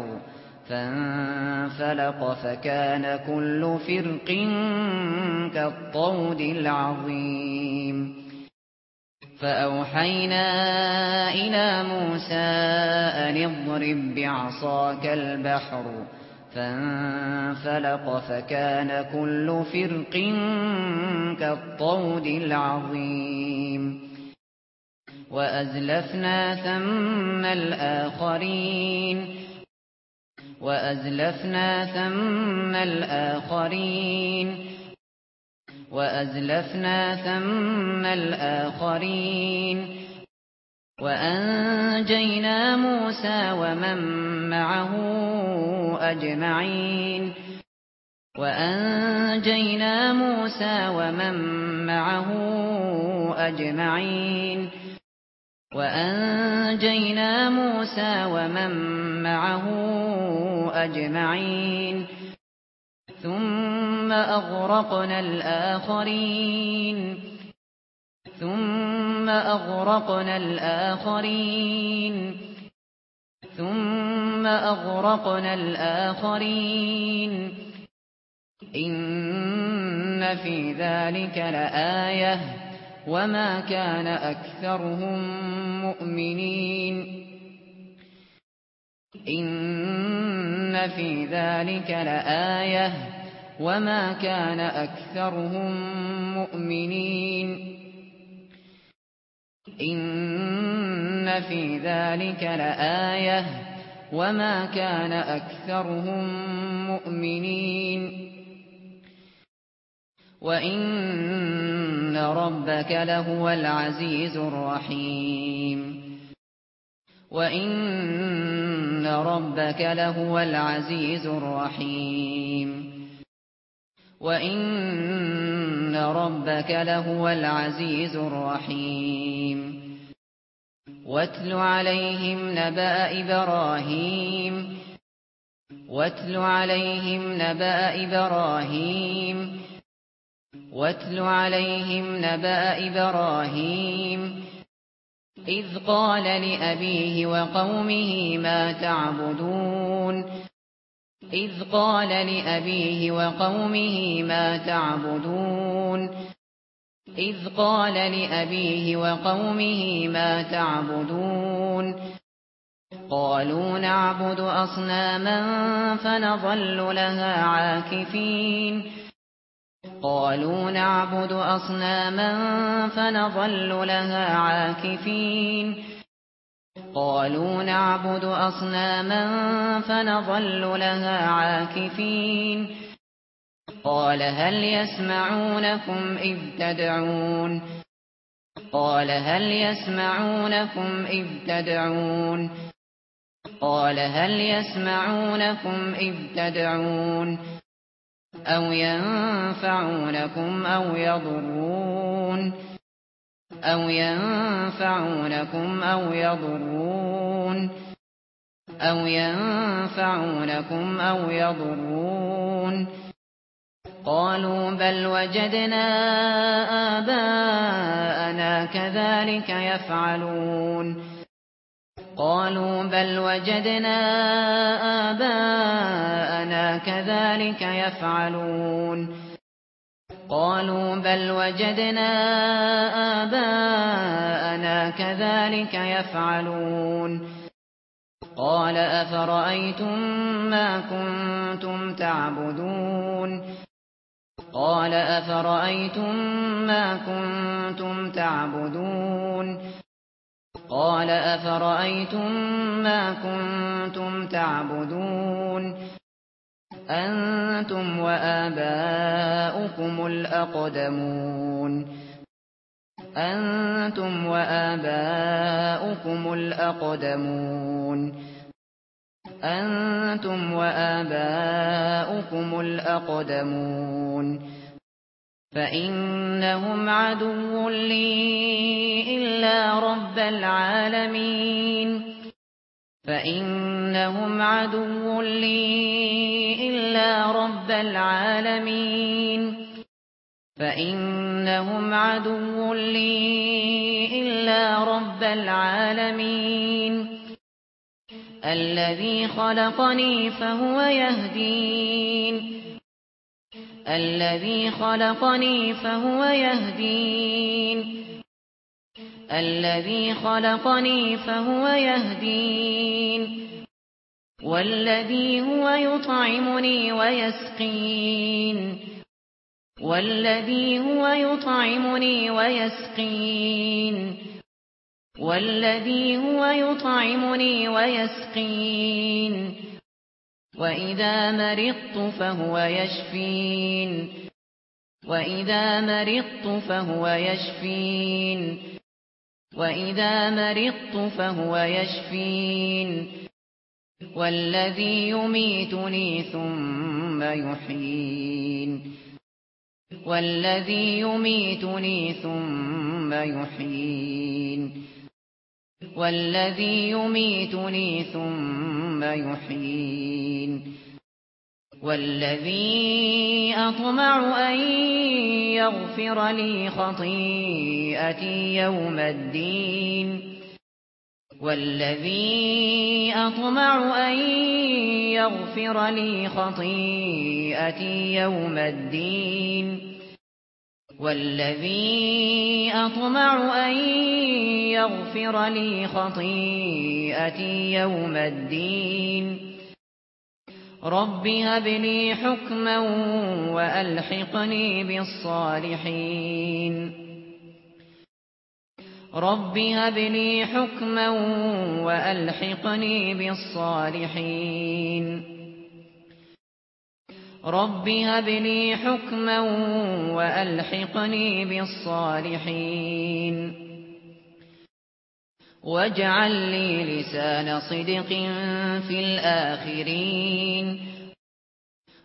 فانفلق فكان كل فرق كالطود العظيم. فأوحينا إلى موسى أن اضرب بعصاك البحر. فانفلق فكان كل فرق كالطود العظيم. وأزلفنا ثم الآخرين. وَأَزْلَفْنَا ثَمَّ الْآخَرِينَ وَأَزْلَفْنَا ثَمَّ الْآخَرِينَ وَأَنجَيْنَا مُوسَى وَمَن مَّعَهُ أَجْمَعِينَ وَأَنجَيْنَا مُوسَى وَمَن مَّعَهُ أَجْمَعِينَ وَأَنجَيْنَا مُوسَى وَمَن مَّعَهُ أجمعين. ثم أغرقنا الآخرين. ثم أغرقنا الآخرين. ثم أغرقنا الآخرين. إن في ذلك لآية. وما كان أكثرهم مؤمنين. ان في ذلك لآية وما كان اكثرهم مؤمنين ان في ذلك لآية وما كان اكثرهم مؤمنين وان ربك لهو العزيز الرحيم وَإِنَّ رَبَّكَ لَهُوَ الْعَزِيزُ الرَّحِيمُ وَإِنَّ رَبَّكَ لَهُوَ الْعَزِيزُ الرَّحِيمُ وَاتْلُ عَلَيْهِمْ نَبَأَ إِبْرَاهِيمَ وَاتْلُ عَلَيْهِمْ نَبَأَ إِبْرَاهِيمَ وَاتْلُ عَلَيْهِمْ نَبَأَ إِبْرَاهِيمَ إذ قال لأبيه وقومه ما تعبدون إذ قال لأبيه وقومه ما تعبدون إذ قال لأبيه وقومه ما تعبدون قالوا نعبد أصناما فنظل لها عاكفين قالوا نعبد أصناما فنظل لها عاكفين. قالوا نعبد أصناما فنضل لها عاكفين. قال هل يسمعونكم إذ تدعون؟ قال هل يسمعونكم إذ تدعون؟ قال هل يسمعونكم إذ تدعون؟ أَوْ يَنفَعُونَكُمْ أَوْ يَضُرُّونَ أَوْ يَنفَعُونَكُمْ أَوْ يَضُرُّونَ أَوْ يَنفَعُونَكُمْ أَوْ يَضُرُّونَ قَالُوا بَلْ وَجَدْنَا آبَاءَنَا كَذَلِكَ يَفْعَلُونَ قالوا بل وجدنا آباءنا كذلك يفعلون. قالوا بل وجدنا آباءنا كذلك يفعلون. قال أفرأيتم ما كنتم تعبدون؟ قال أفرأيتم ما كنتم تعبدون؟ قال أفرأيتم ما كنتم تعبدون أنتم وآباؤكم الأقدمون أنتم وآباؤكم الأقدمون أنتم وآباؤكم الأقدمون فإنهم عدو لي إلا رب العالمين فإنهم عدو لي إلا رب العالمين فإنهم عدو لي إلا رب العالمين الذي خلقني فهو يهدين الذي خلقني فهو يهدين. الذي خلقني فهو يهدين. والذي هو يطعمني ويسقين. والذي هو يطعمني ويسقين. والذي هو يطعمني ويسقين. وَإِذَا مَرِضْتُ فَهُوَ يَشْفِينِ وَإِذَا مَرِضْتُ فَهُوَ يَشْفِينِ وَإِذَا مَرِضْتُ فَهُوَ يَشْفِينِ وَالَّذِي يُمِيتُنِي ثُمَّ يُحْيِينِ وَالَّذِي يُمِيتُنِي ثُمَّ يُحْيِينِ وَالَّذِي يُمِيتُنِي ثُمَّ يَوْمَ يُحْيِينِ وَالَّذِي أَطْمَعُ أَن يَغْفِرَ لِي خَطِيئَتِي يَوْمَ الدِّينِ وَالَّذِي أَطْمَعُ أَن يَغْفِرَ لِي خَطِيئَتِي يَوْمَ الدِّينِ والذي أطمع أن يغفر لي خطيئتي يوم الدين. رب هب لي حكما وألحقني بالصالحين. رب هب لي حكما وألحقني بالصالحين. رب هب لي حكما والحقني بالصالحين واجعل لي لسان صدق في الاخرين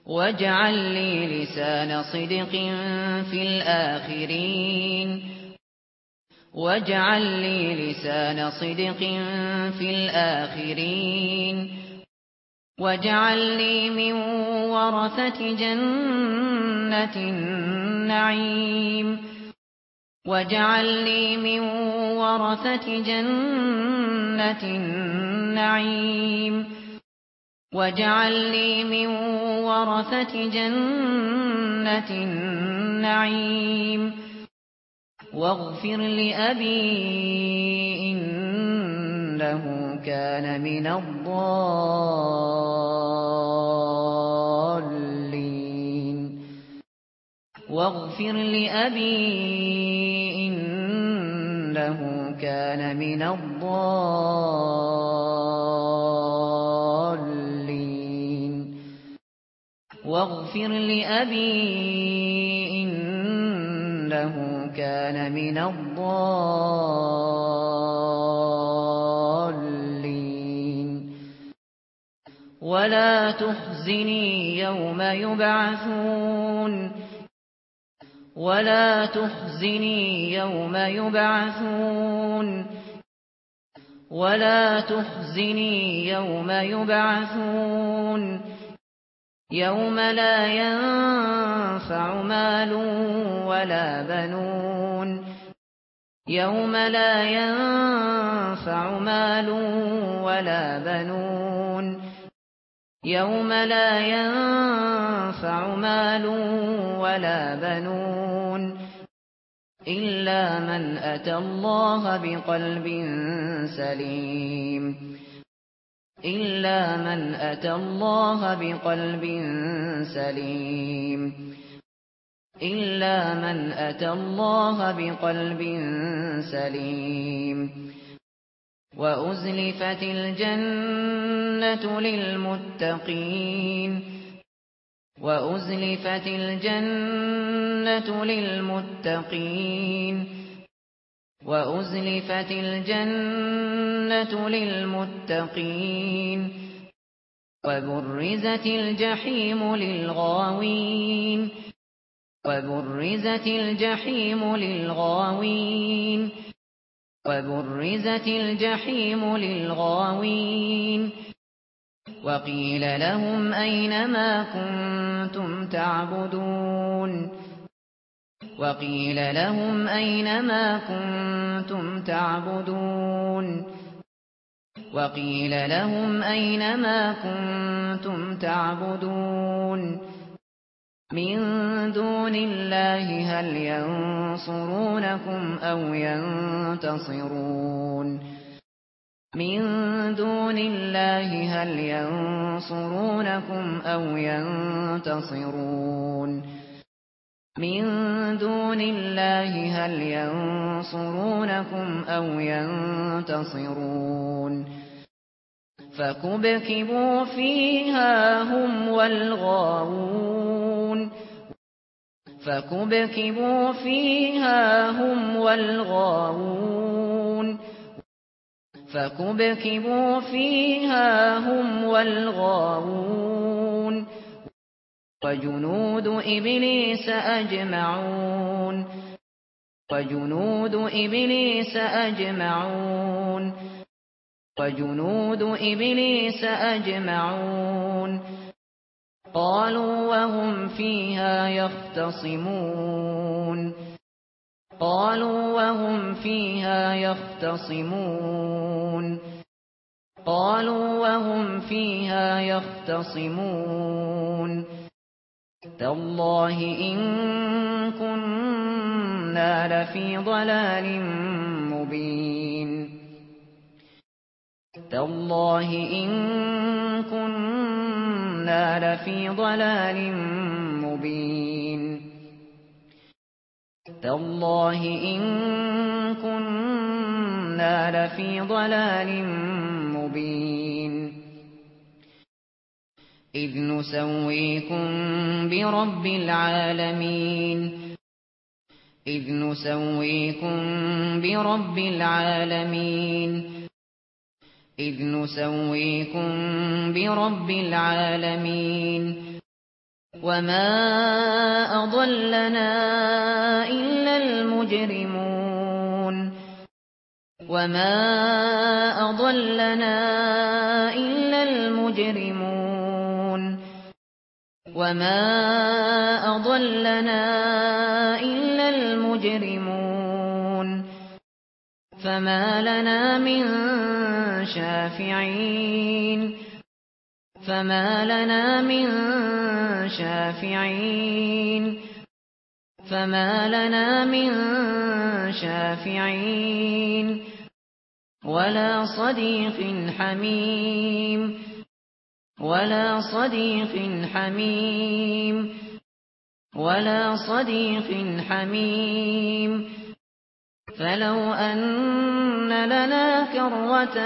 واجعل لي لسان صدق في الاخرين واجعل لي لسان صدق في الاخرين وَاجْعَلْنِي مِنْ وَرَثَةِ جَنَّةِ النَّعِيمِ وَاجْعَلْنِي مِنْ وَرَثَةِ جَنَّةِ النَّعِيمِ وَاجْعَلْنِي مِنْ وَرَثَةِ جَنَّةِ النَّعِيمِ وَاغْفِرْ لِأَبِي إِنَّ أنه كان من الضالين واغفر لأبي إنه كان من الضالين واغفر لأبي إنه كان من الضالين ولا تخزني يوم يبعثون ولا تخزني يوم يبعثون ولا تخزني يوم يبعثون يوم لا ينفع مال ولا بنون يوم لا ينفع مال ولا بنون يوم لا ينفع مال ولا بنون إلا من أتى الله بقلب سليم إلا من أتى الله بقلب سليم إلا من أتى الله بقلب سليم وَأُزْلِفَتِ الْجَنَّةُ لِلْمُتَّقِينَ وَأُزْلِفَتِ الْجَنَّةُ لِلْمُتَّقِينَ وَأُزْلِفَتِ الْجَنَّةُ لِلْمُتَّقِينَ وَبُرِّزَتِ الْجَحِيمُ لِلْغَاوِينَ وَبُرِّزَتِ الْجَحِيمُ لِلْغَاوِينَ وبرزت الجحيم للغاوين وقيل لهم أين ما كنتم تعبدون وقيل لهم أين ما كنتم تعبدون وقيل لهم أين ما كنتم تعبدون مِن دُونِ اللَّهِ هَلْ يَنصُرُونَكُمْ أَوْ يَنتَصِرُونَ؟ مِن دُونِ اللَّهِ هَلْ يَنصُرُونَكُمْ أَوْ يَنتَصِرُونَ؟ مِن دُونِ اللَّهِ هَلْ يَنصُرُونَكُمْ أَوْ يَنتَصِرُونَ؟ فَكُبْكِبُوا فِيهَا هُمْ وَالْغَاوُونَ فكبكبوا فيها هم والغاوون فكبكبوا فيها هم والغاوون وجنود ابليس اجمعون وجنود ابليس اجمعون وجنود ابليس اجمعون قالوا وهم فيها يختصمون. قالوا وهم فيها يختصمون. قالوا وهم فيها يختصمون. تالله إن كنا لفي ضلال مبين. تالله إن كنا إِنَّا لَفِي ضَلَالٍ مُبِينٍ. تَاللَّهِ إِن كُنَّا لَفِي ضَلَالٍ مُبِينٍ. إِذْ نُسَوِّيكُم بِرَبِّ الْعَالَمِينَ. إِذْ نُسَوِّيكُم بِرَبِّ الْعَالَمِينَ. إذ نسويكم برب العالمين وما أضلنا إلا المجرمون وما أضلنا إلا المجرمون وما أضلنا إلا فما لنا من شافعين فما لنا من شافعين فما لنا من شافعين ولا صديق حميم ولا صديق حميم ولا صديق حميم فلو أن لنا كرة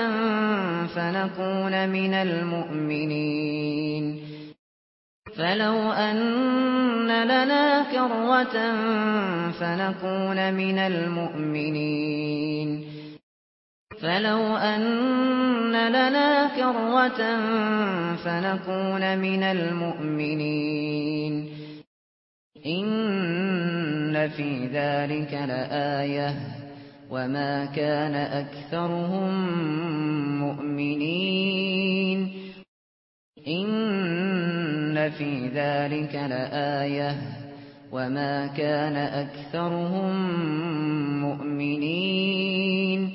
فنكون من المؤمنين. فلو أن لنا كرة فنكون من المؤمنين. فلو أن لنا كرة فنكون من المؤمنين. إن في ذلك لآية وما كان أكثرهم مؤمنين إن في ذلك لآية وما كان أكثرهم مؤمنين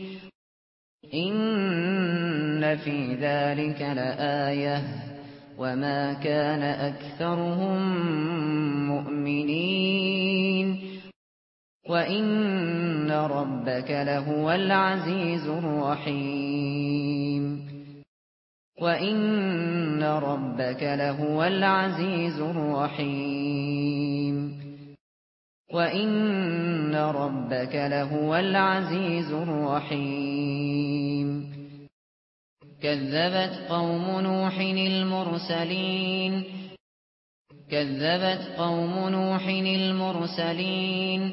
إن في ذلك لآية وما كان أكثرهم مؤمنين وَإِنَّ رَبَّكَ لَهُوَ الْعَزِيزُ الرَّحِيمُ وَإِنَّ رَبَّكَ لَهُوَ الْعَزِيزُ الرَّحِيمُ وَإِنَّ رَبَّكَ لَهُوَ الْعَزِيزُ الرَّحِيمُ كَذَّبَتْ قَوْمُ نُوحٍ الْمُرْسَلِينَ كَذَّبَتْ قَوْمُ نُوحٍ الْمُرْسَلِينَ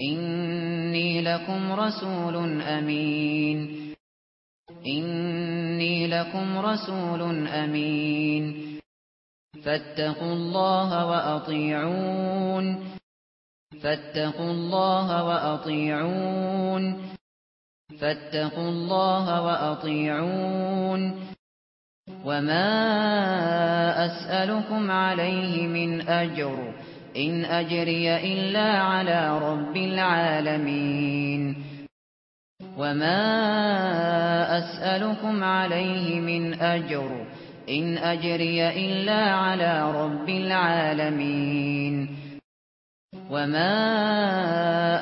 إني لكم رسول أمين إني لكم رسول أمين فاتقوا الله وأطيعون فاتقوا الله وأطيعون فاتقوا الله وأطيعون وما أسألكم عليه من أجر إن أجري إلا على رب العالمين. وما أسألكم عليه من أجر إن أجري إلا على رب العالمين. وما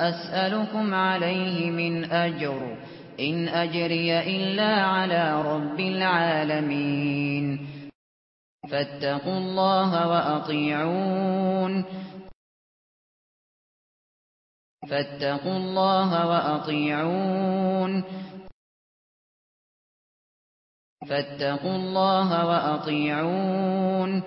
أسألكم عليه من أجر إن أجري إلا على رب العالمين. فاتقوا الله وأطيعون. فاتقوا الله وأطيعون. فاتقوا الله وأطيعون.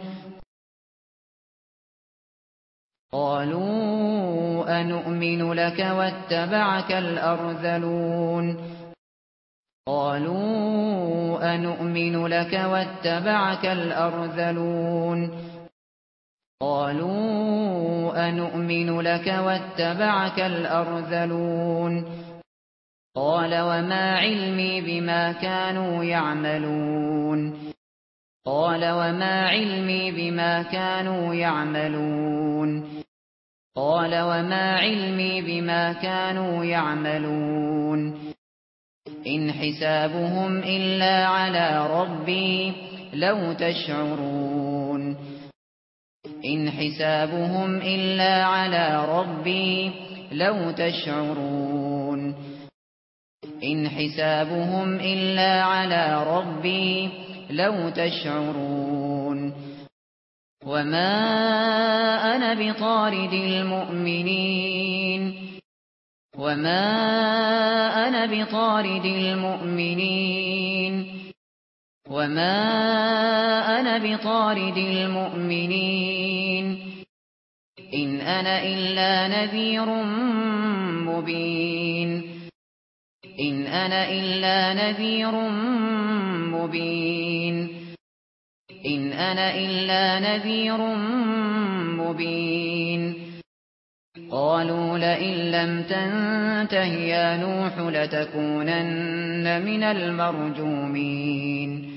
قالوا أنؤمن لك واتبعك الأرذلون. قالوا أنؤمن لك واتبعك الأرذلون قالوا أنؤمن لك واتبعك الأرذلون قال وما علمي بما كانوا يعملون قال وما علمي بما كانوا يعملون قال وما علمي بما كانوا يعملون إن حسابهم إلا على ربي لو تشعرون إن حسابهم إلا على ربي لو تشعرون إن حسابهم إلا على ربي لو تشعرون وما أنا بطارد المؤمنين وما أنا بطارد المؤمنين وما أنا بطارد المؤمنين ان أنا الا نذير مبين ان أنا الا نذير مبين ان أنا الا نذير مبين قالوا لئن لم تنته يا نوح لتكونن من المرجومين.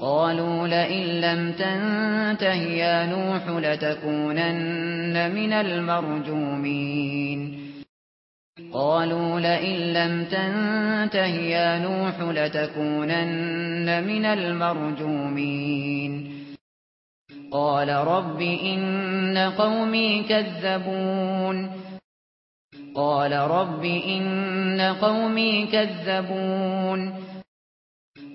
قالوا لئن لم تنته يا نوح لتكونن من المرجومين. قالوا لئن لم تنته يا نوح لتكونن من المرجومين. قال رب إن قومي كذبون. قال رب إن قومي كذبون.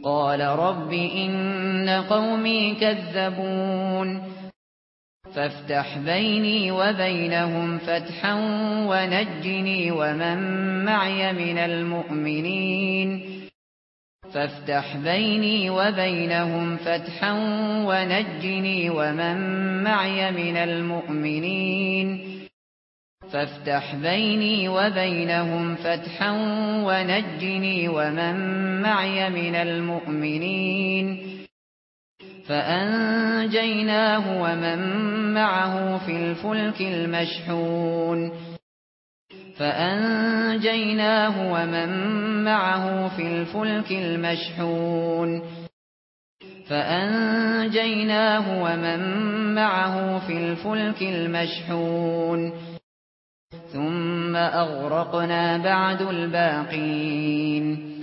قال رب إن قومي كذبون. فافتح بيني وبينهم فتحا ونجني ومن معي من المؤمنين. فافتح بيني وبينهم فتحا ونجني ومن معي من المؤمنين. فافتح بيني وبينهم فتحا ونجني ومن معي من المؤمنين. فأنجيناه ومن معه في الفلك المشحون. فأنجيناه ومن معه في الفلك المشحون فأنجيناه ومن معه في الفلك المشحون ثم أغرقنا بعد الباقين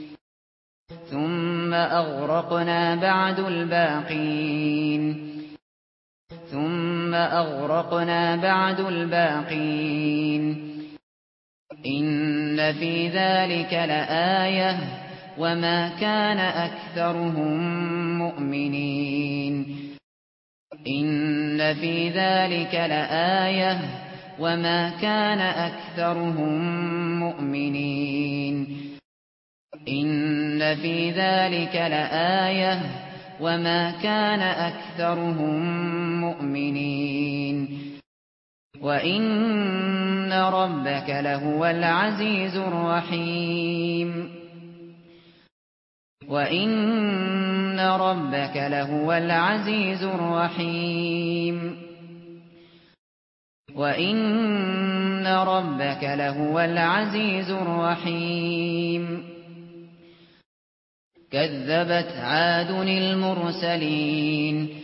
ثم أغرقنا بعد الباقين ثم أغرقنا بعد الباقين ثم ان في ذلك لآية وما كان اكثرهم مؤمنين ان في ذلك لآية وما كان اكثرهم مؤمنين ان في ذلك لآية وما كان اكثرهم مؤمنين وَإِنَّ رَبَّكَ لَهُوَ الْعَزِيزُ الرَّحِيمُ وَإِنَّ رَبَّكَ لَهُوَ الْعَزِيزُ الرَّحِيمُ وَإِنَّ رَبَّكَ لَهُوَ الْعَزِيزُ الرَّحِيمُ كَذَّبَتْ عَادٌ الْمُرْسَلِينَ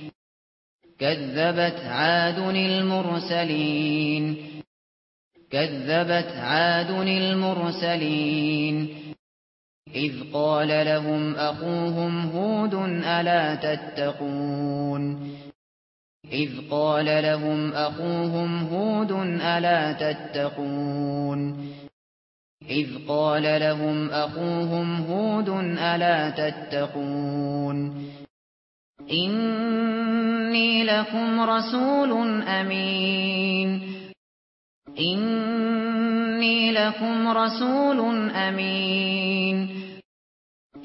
كذبت عاد المرسلين. كذبت عاد المرسلين. إذ قال لهم أخوهم هود ألا تتقون. إذ قال لهم أخوهم هود ألا تتقون. إذ قال لهم أخوهم هود ألا تتقون. إِنِّي لَكُمْ رَسُولٌ أَمِينٌ إِنِّي لَكُمْ رَسُولٌ أَمِينٌ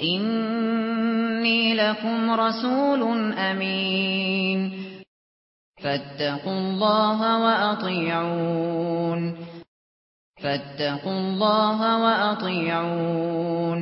إِنِّي لَكُمْ رَسُولٌ أَمِينٌ فَاتَّقُوا اللَّهَ وَأَطِيعُونِ فَاتَّقُوا اللَّهَ وَأَطِيعُونِ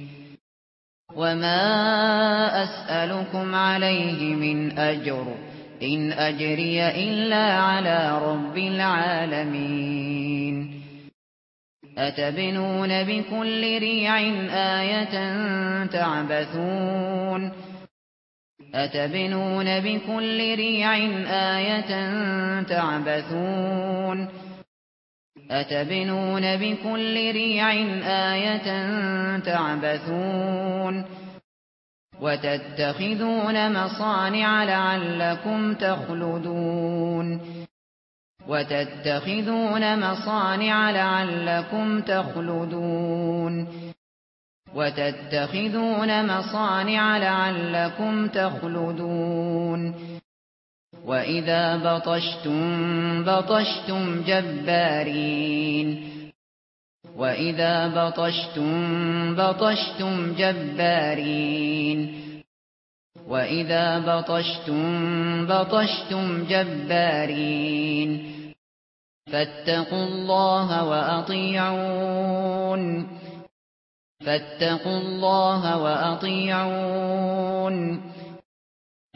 وما أسألكم عليه من أجر إن أجري إلا على رب العالمين أتبنون بكل ريع آية تعبثون أتبنون بكل ريع آية تعبثون أتبنون بكل ريع آية تعبثون وتتخذون مصانع لعلكم تخلدون وتتخذون مصانع لعلكم تخلدون وتتخذون مصانع لعلكم تخلدون وَإِذَا بَطَشْتُمْ بَطَشْتُمْ جَبَّارِينَ وَإِذَا بَطَشْتُمْ بَطَشْتُمْ جَبَّارِينَ وَإِذَا بَطَشْتُمْ بَطَشْتُمْ جَبَّارِينَ فَاتَّقُوا اللَّهَ وَأَطِيعُونِ فَاتَّقُوا اللَّهَ وَأَطِيعُونِ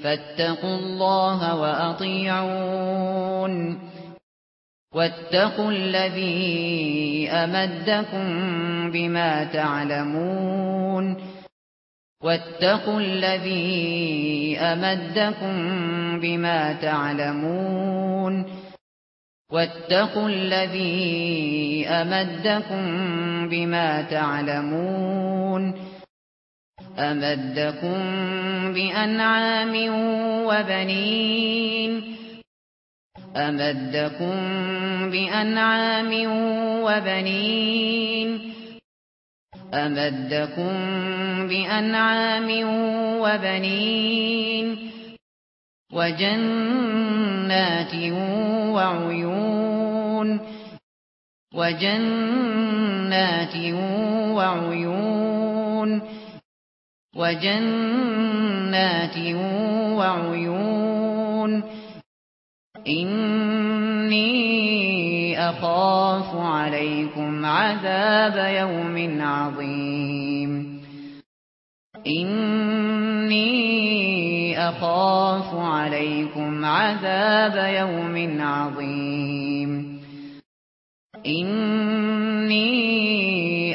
فاتقوا الله وأطيعون. واتقوا الذي أمدكم بما تعلمون. واتقوا الذي أمدكم بما تعلمون. واتقوا الذي أمدكم بما تعلمون. أمدكم بأنعام وبنين أمدكم بأنعام وبنين أمدكم بأنعام وبنين وجنات وعيون وجنات وعيون وجنات وعيون. إني أخاف عليكم عذاب يوم عظيم. إني أخاف عليكم عذاب يوم عظيم. إني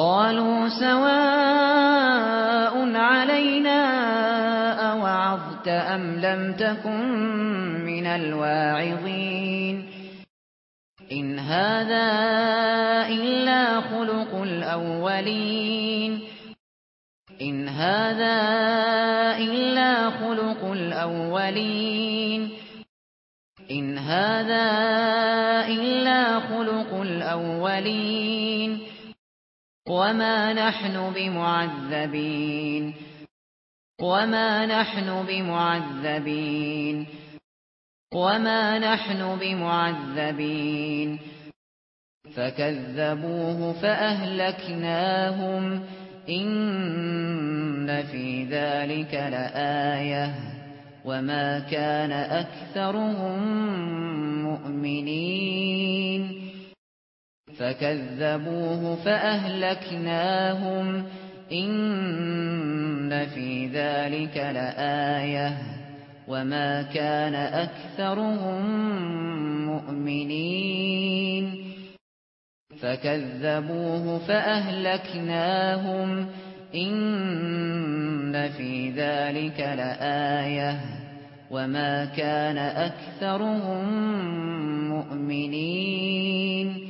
قالوا سواء علينا أوعظت أم لم تكن من الواعظين إن هذا إلا خلق الأولين إن هذا إلا خلق الأولين إن هذا إلا خلق الأولين وما نحن بمعذبين وما نحن بمعذبين وما نحن بمعذبين فكذبوه فأهلكناهم إن في ذلك لآية وما كان أكثرهم مؤمنين فكذبوه فأهلكناهم إن في ذلك لآية وما كان أكثرهم مؤمنين فكذبوه فأهلكناهم إن في ذلك لآية وما كان أكثرهم مؤمنين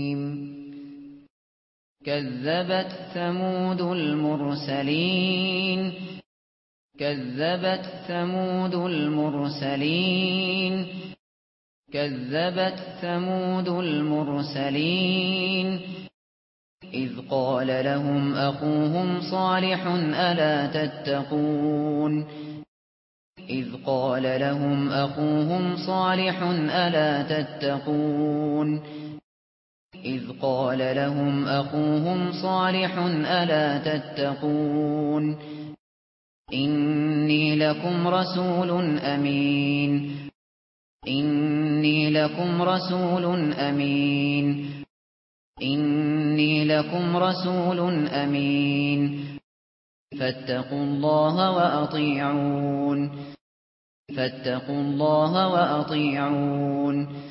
كذبت ثمود المرسلين كذبت ثمود المرسلين كذبت ثمود المرسلين إذ قال لهم أخوهم صالح ألا تتقون إذ قال لهم أخوهم صالح ألا تتقون إذ قال لهم أخوهم صالح ألا تتقون إني لكم رسول أمين إني لكم رسول أمين إني لكم رسول أمين فاتقوا الله وأطيعون فاتقوا الله وأطيعون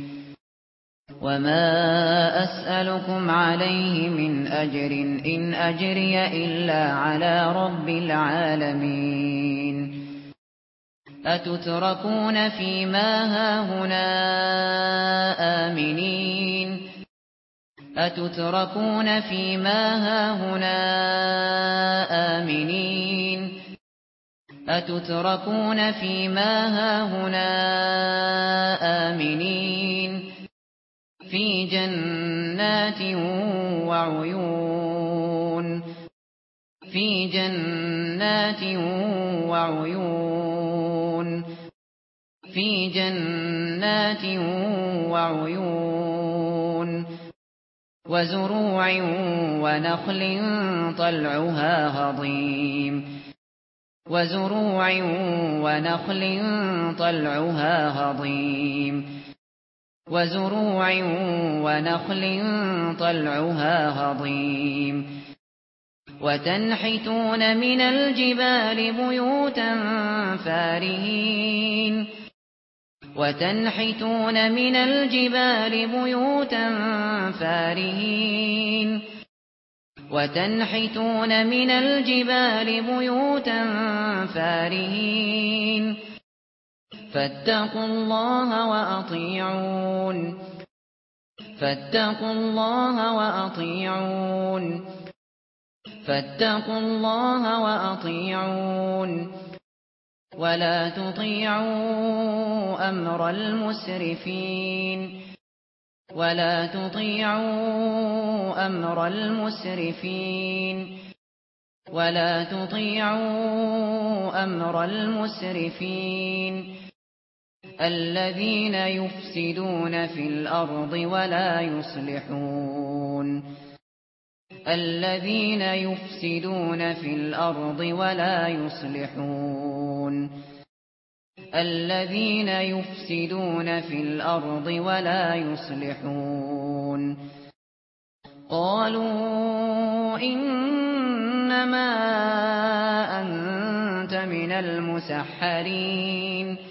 وما أسألكم عليه من أجر إن أجري إلا على رب العالمين أتتركون فيما هاهنا آمنين أتتركون فيما هاهنا آمنين أتتركون فيما هاهنا آمنين في جنات وعيون في جنات وعيون في جنات وعيون وزروع ونخل طلعها هضيم وزروع ونخل طلعها هضيم وزروع ونخل طلعها هضيم. وتنحتون من الجبال بيوتا فارهين. وتنحتون من الجبال بيوتا فارهين. وتنحتون من الجبال بيوتا فارهين. فاتقوا الله وأطيعون. فاتقوا الله وأطيعون. فاتقوا الله وأطيعون. ولا تطيعوا أمر المسرفين. ولا تطيعوا أمر المسرفين. ولا تطيعوا أمر المسرفين. الذين يفسدون في الأرض ولا يصلحون. الذين يفسدون في الأرض ولا يصلحون. الذين يفسدون في الأرض ولا يصلحون. قالوا إنما أنت من المسحرين.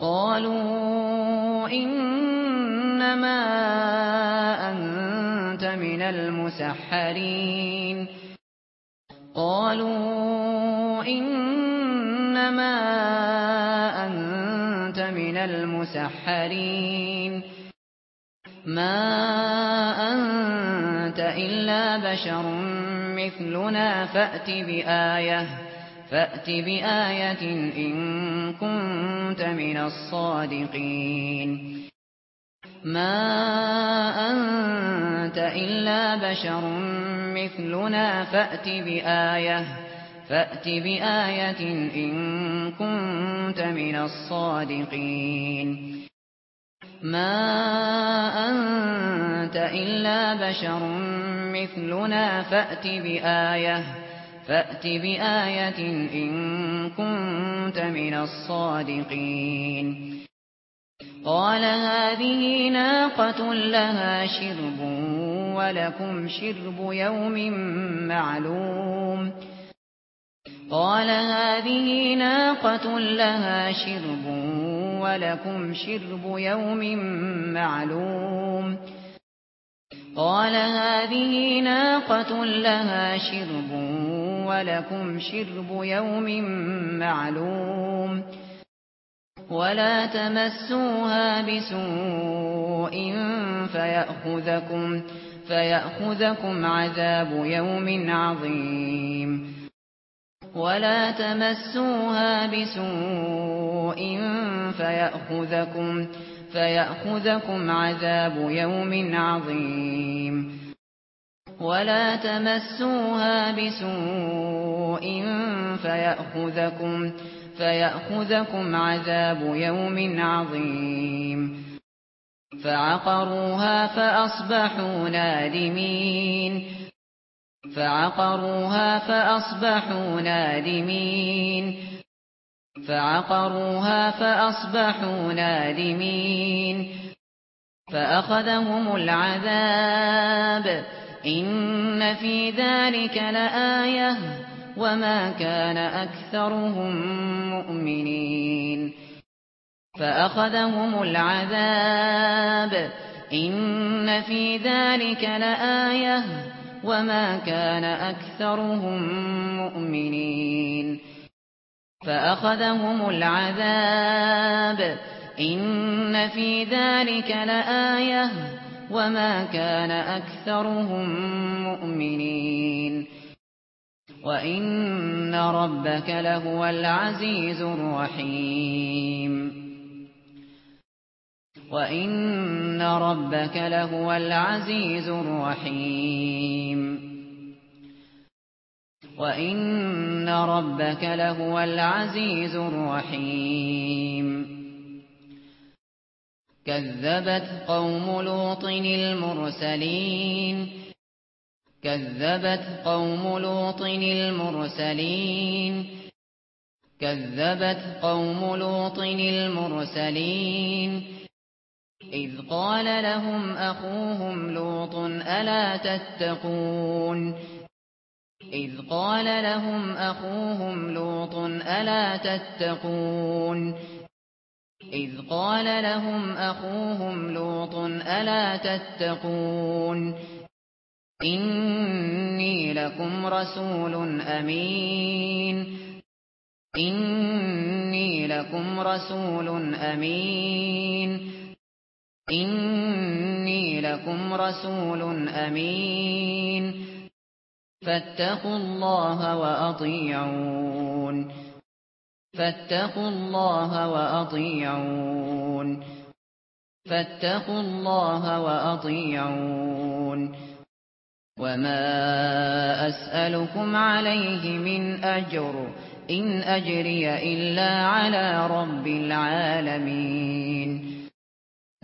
قالوا إنما أنت من المسحرين. قالوا إنما أنت من المسحرين. ما أنت إلا بشر مثلنا فاتي بآية. فَأْتِ بِآيَةٍ إِن كُنتَ مِنَ الصَّادِقِينَ. مَا أَنتَ إِلَّا بَشَرٌ مِثْلُنَا فَأْتِ بِآيَةٍ فَأْتِ بِآيَةٍ إِن كُنتَ مِنَ الصَّادِقِينَ. مَا أَنتَ إِلَّا بَشَرٌ مِثْلُنَا فَأْتِ بِآيَةٍ فَأْتِ بِآيَةٍ إِن كُنتَ مِنَ الصَّادِقِينَ قَالَ هَٰذِهِ نَاقَةٌ لَّهَا شِرْبٌ وَلَكُمْ شِرْبُ يَوْمٍ مَّعْلُومٍ قَالَ هَٰذِهِ نَاقَةٌ لَّهَا شِرْبٌ وَلَكُمْ شِرْبُ يَوْمٍ مَّعْلُومٍ قَالَ هَٰذِهِ نَاقَةٌ لَّهَا شِرْبٌ ولكم شرب يوم معلوم ولا تمسوها بسوء فيأخذكم فيأخذكم عذاب يوم عظيم ولا تمسوها بسوء فيأخذكم فيأخذكم عذاب يوم عظيم ولا تمسوها بسوء فيأخذكم فيأخذكم عذاب يوم عظيم. فعقروها فأصبحوا نادمين. فعقروها فأصبحوا نادمين. فعقروها فأصبحوا نادمين. فأخذهم العذاب. إن في ذلك لآية وما كان أكثرهم مؤمنين فأخذهم العذاب إن في ذلك لآية وما كان أكثرهم مؤمنين فأخذهم العذاب إن في ذلك لآية وما كان أكثرهم مؤمنين وإن ربك لهو العزيز الرحيم وَإِنَّ رَبَّكَ لَهُوَ الْعَزِيزُ الرَّحِيمُ وَإِنَّ رَبَّكَ لَهُوَ الْعَزِيزُ الرَّحِيمُ كذبت قوم لوط المرسلين. كذبت قوم لوط المرسلين. كذبت قوم لوط المرسلين. إذ قال لهم أخوهم لوط ألا تتقون؟ إذ قال لهم أخوهم لوط ألا تتقون؟ إذ قال لهم أخوهم لوط ألا تتقون إني لكم رسول أمين إني لكم رسول أمين إني لكم رسول أمين فاتقوا الله وأطيعون فاتقوا الله وأطيعون. فاتقوا الله وأطيعون. وما أسألكم عليه من أجر. إن أجري إلا على رب العالمين.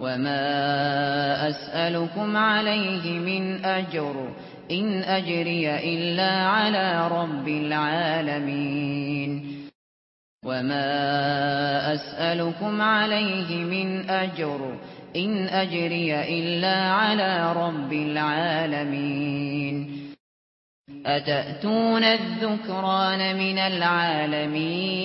وما أسألكم عليه من أجر. إن أجري إلا على رب العالمين. وما أسألكم عليه من أجر إن أجري إلا على رب العالمين أتأتون الذكران من العالمين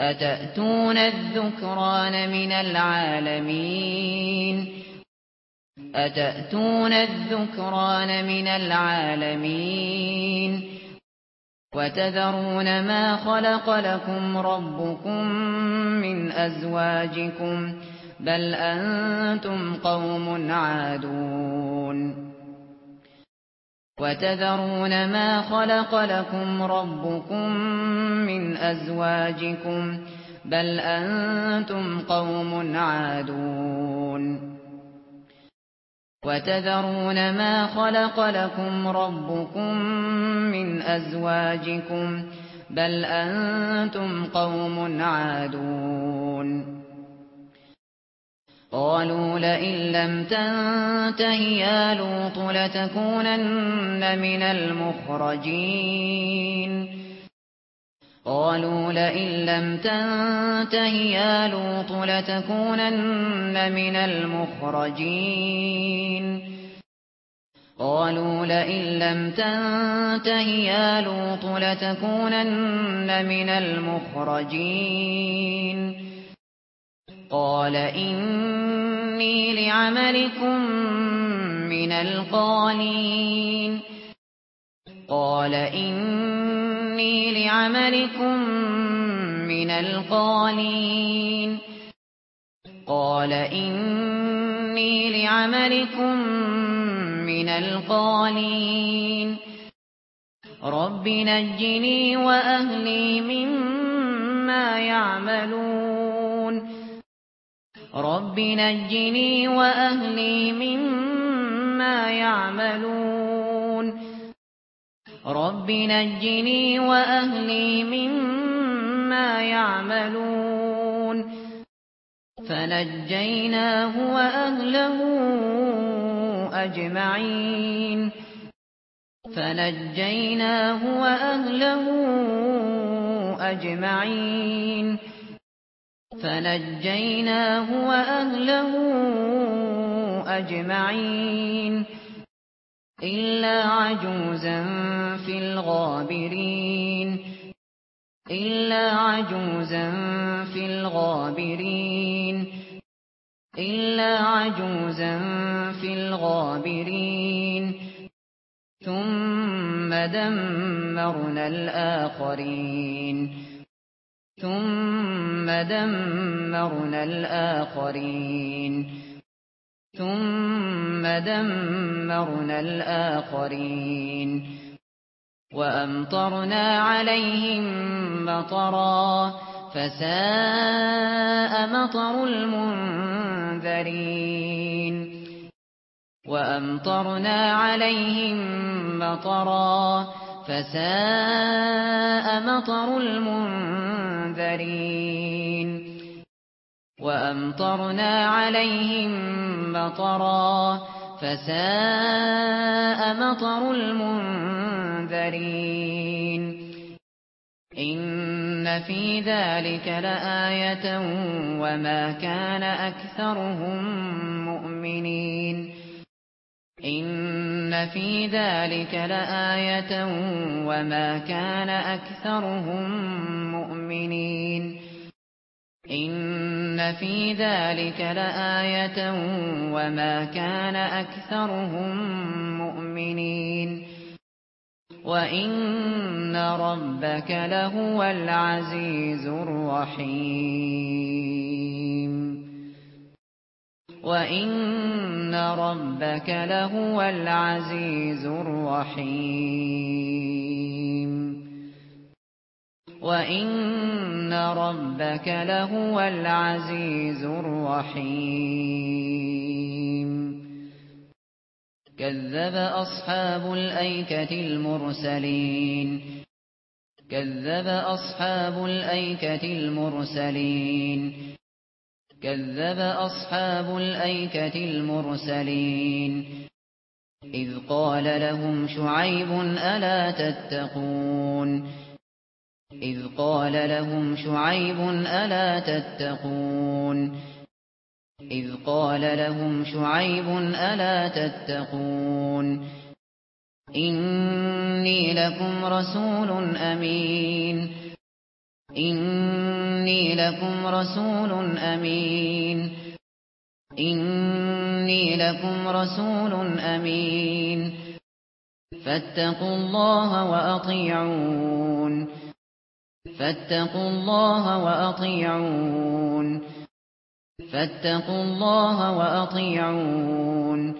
أتأتون الذكران من العالمين أتأتون الذكران من العالمين وَتَذَرُونَ مَا خَلَقَ لَكُمْ رَبُّكُمْ مِنْ أَزْوَاجِكُمْ بَلْ أَنْتُمْ قَوْمٌ عَادُونَ. وَتَذَرُونَ مَا خَلَقَ لَكُمْ رَبُّكُمْ مِنْ أَزْوَاجِكُمْ بَلْ أَنْتُمْ قَوْمٌ عَادُونَ. وَتَذَرُونَ مَا خَلَقَ لَكُمْ رَبُّكُمْ مِنْ أَزْوَاجِكُمْ بَلْ أَنْتُمْ قَوْمٌ عَادُونَ. قالوا لئن لم تنته يا لوط لتكونن من المخرجين. قالوا لئن لم تنته يا لوط لتكونن من المخرجين. قالوا لئن لم تنته يا لوط لتكونن من المخرجين. قال إني لعملكم من القالين. قال إني إِنِّي لِعَمَلِكُمْ مِنَ الْقَالِينَ قَالَ إِنِّي لِعَمَلِكُمْ مِنَ الْقَالِينَ رَبِّ نَجِّنِي وَأَهْلِي مِمَّا يَعْمَلُونَ رَبِّ نَجِّنِي وَأَهْلِي مِمَّا يَعْمَلُونَ رب نجني وأهلي مما يعملون. فنجيناه وأهله أجمعين. فنجيناه وأهله أجمعين. فنجيناه وأهله أجمعين. فنجيناه وأهله أجمعين إلا عجوزا في الغابرين إلا عجوزا في الغابرين إلا عجوزا في الغابرين ثم دمرنا الآخرين ثم دمرنا الآخرين ثم دمرنا الآخرين وأمطرنا عليهم مطرا فساء مطر المنذرين وأمطرنا عليهم مطرا فساء مطر المنذرين وَأَمْطَرْنَا عَلَيْهِمْ مَطَرًا فَسَاءَ مَطَرُ الْمُنذَرِينَ إِنَّ فِي ذَلِكَ لَآيَةً وَمَا كَانَ أَكْثَرُهُم مُؤْمِنِينَ إِنَّ فِي ذَلِكَ لَآيَةً وَمَا كَانَ أَكْثَرُهُم مُؤْمِنِينَ ان في ذلك لآية وما كان اكثرهم مؤمنين وان ربك لهو العزيز الرحيم وان ربك لهو العزيز الرحيم وَإِنَّ رَبَّكَ لَهُوَ الْعَزِيزُ الرَّحِيمُ. كَذَّبَ أَصْحَابُ الْأَيْكَةِ الْمُرْسَلِينَ. كَذَّبَ أَصْحَابُ الْأَيْكَةِ الْمُرْسَلِينَ. كَذَّبَ أَصْحَابُ الْأَيْكَةِ الْمُرْسَلِينَ. إِذْ قَالَ لَهُمْ شُعَيْبٌ أَلَا تَتَّقُونَ إذ قال لهم شعيب ألا تتقون؟ إذ قال لهم شعيب ألا تتقون؟ إني لكم رسول أمين. إني لكم رسول أمين. إني لكم رسول أمين. فاتقوا الله وأطيعون. فاتقوا الله وأطيعون. فاتقوا الله وأطيعون.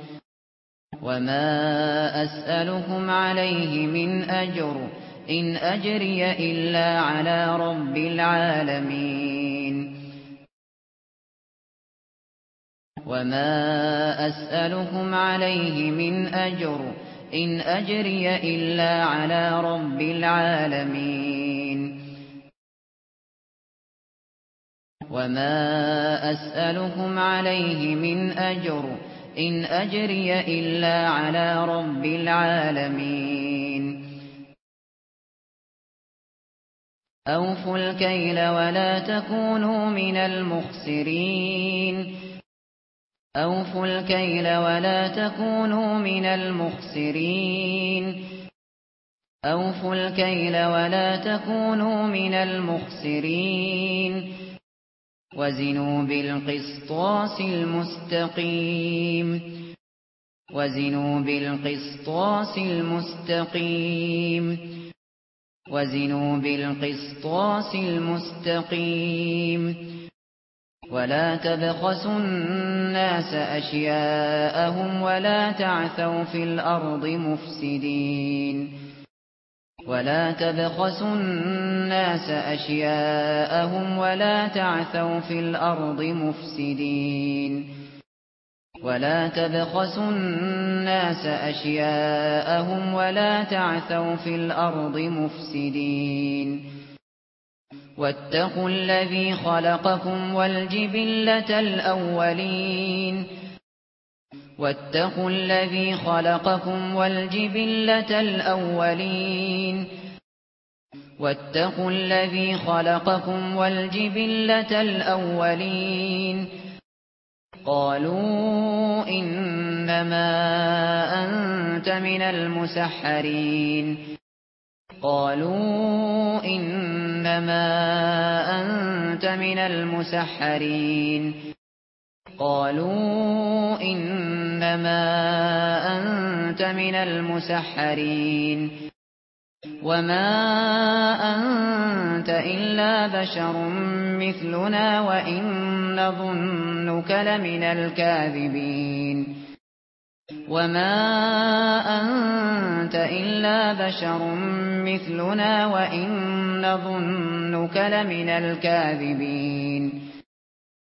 وما أسألكم عليه من أجر. إن أجري إلا على رب العالمين. وما أسألكم عليه من أجر. إن أجري إلا على رب العالمين. وما أسألكم عليه من أجر إن أجري إلا على رب العالمين أوفوا الكيل ولا تكونوا من المخسرين أوفوا الكيل ولا تكونوا من المخسرين أوفوا الكيل ولا تكونوا من المخسرين وزنوا بالقسطاس المستقيم. وزنوا بالقسطاس المستقيم. وزنوا بالقسطاس المستقيم. ولا تبخسوا الناس أشياءهم ولا تعثوا في الأرض مفسدين. ولا تبخسوا الناس اشياءهم ولا تعثوا في الأرض مفسدين ولا تبخسوا الناس اشياءهم ولا تعثوا في الأرض مفسدين واتقوا الذي خلقكم والجبلة الاولين واتقوا الذي خلقكم والجبلة الأولين. واتقوا الذي خلقكم والجبلة الأولين. قالوا إنما أنت من المسحرين. قالوا إنما أنت من المسحرين. قالوا إنما أنت من المسحرين. وما أنت إلا بشر مثلنا وإن نظنك لمن الكاذبين. وما أنت إلا بشر مثلنا وإن نظنك لمن الكاذبين.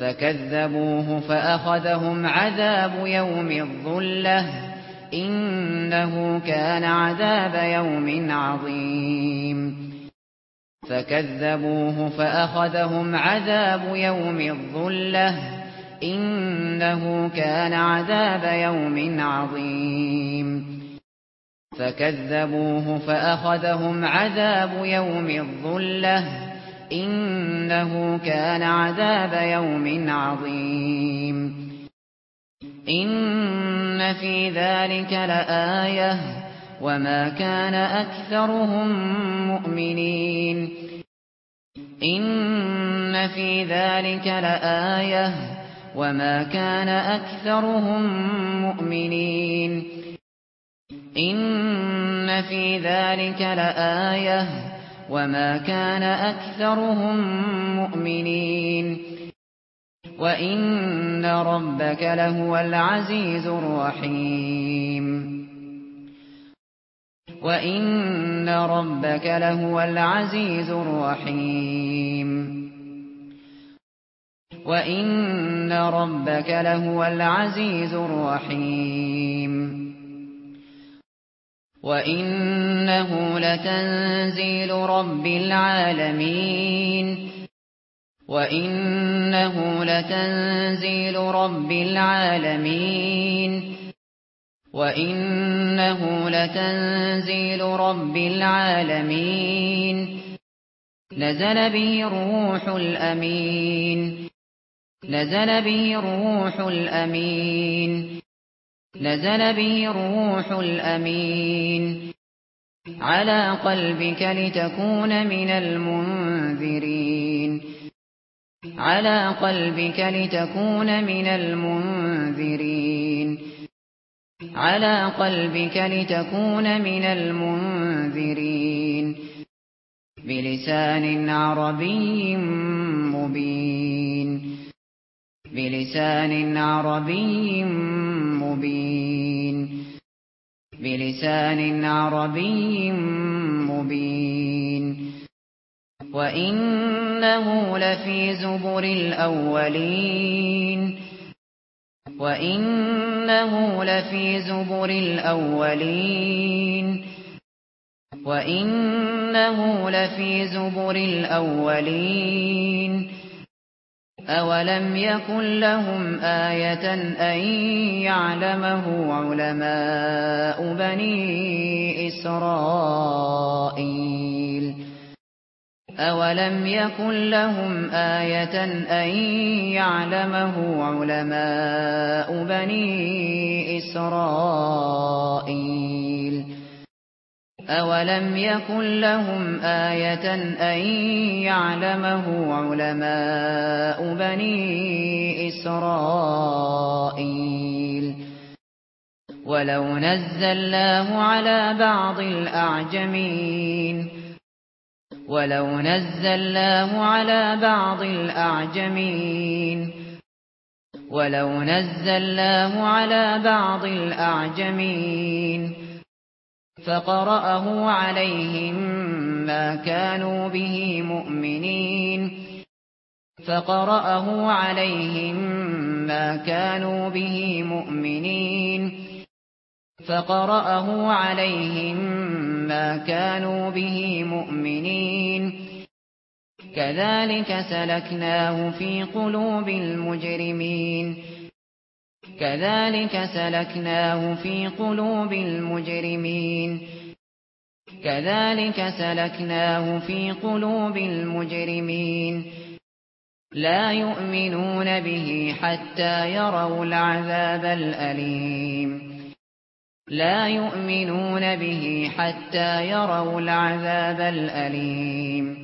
فكذبوه فأخذهم عذاب يوم الظلة إنه كان عذاب يوم عظيم. فكذبوه فأخذهم عذاب يوم الظلة إنه كان عذاب يوم عظيم. فكذبوه فأخذهم عذاب يوم الظلة إنه كان عذاب يوم عظيم. إن في ذلك لآية. وما كان أكثرهم مؤمنين. إن في ذلك لآية. وما كان أكثرهم مؤمنين. إن في ذلك لآية. وما كان أكثرهم مؤمنين وإن ربك لهو العزيز الرحيم وإن ربك لهو العزيز الرحيم وإن ربك لهو العزيز الرحيم وَإِنَّهُ لَتَنزِيلُ رَبِّ الْعَالَمِينَ وَإِنَّهُ لَتَنزِيلُ رَبِّ الْعَالَمِينَ وَإِنَّهُ لَتَنزِيلُ رَبِّ الْعَالَمِينَ نزل به روح الأمين نزل به روح الأمين نزل به روح الأمين. على قلبك لتكون من المنذرين. على قلبك لتكون من المنذرين. على قلبك لتكون من المنذرين. بلسان عربي مبين. بلسان عربي مبين مبين. بلسان عربي مبين. وإنه لفي زبر الأولين. وإنه لفي زبر الأولين. وإنه لفي زبر الأولين. أَوَلَمْ يَكُنْ لَهُمْ آيَةً أَنْ يَعْلَمَهُ عُلَمَاءُ بَنِي إِسْرَائِيلَ أَوَلَمْ يَكُنْ لَهُمْ آيَةً أَنْ يَعْلَمَهُ عُلَمَاءُ بَنِي إِسْرَائِيلَ أَوَلَمْ يَكُنْ لَهُمْ آيَةً أَن يَعْلَمَهُ عُلَمَاءُ بَنِي إِسْرَائِيلَ وَلَوْ نَزَّلْنَاهُ عَلَى بَعْضِ الْأَعْجَمِينَ وَلَوْ نَزَّلْنَاهُ عَلَى بَعْضِ الْأَعْجَمِينَ وَلَوْ نَزَّلْنَاهُ عَلَى بَعْضِ الْأَعْجَمِينَ فقرأه عليهم ما كانوا به مؤمنين. فقرأه عليهم ما كانوا به مؤمنين. فقرأه عليهم ما كانوا به مؤمنين. كذلك سلكناه في قلوب المجرمين. كذلك سلكناه في قلوب المجرمين. كذلك سلكناه في قلوب المجرمين. لا يؤمنون به حتى يروا العذاب الأليم. لا يؤمنون به حتى يروا العذاب الأليم.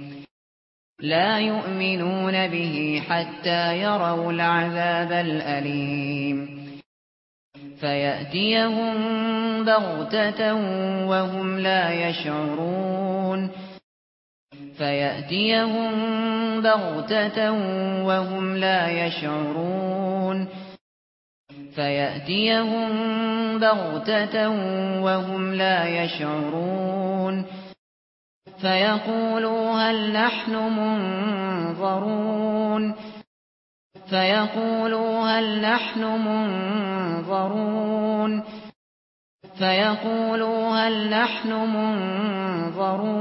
لا يؤمنون به حتى يروا العذاب الأليم. فيأتيهم بغتة وهم لا يشعرون. فيأتيهم بغتة وهم لا يشعرون. فيأتيهم بغتة وهم لا يشعرون. فيقولوا هل نحن منظرون فيقولوا هل نحن منظرون فيقولوا هل نحن منظرون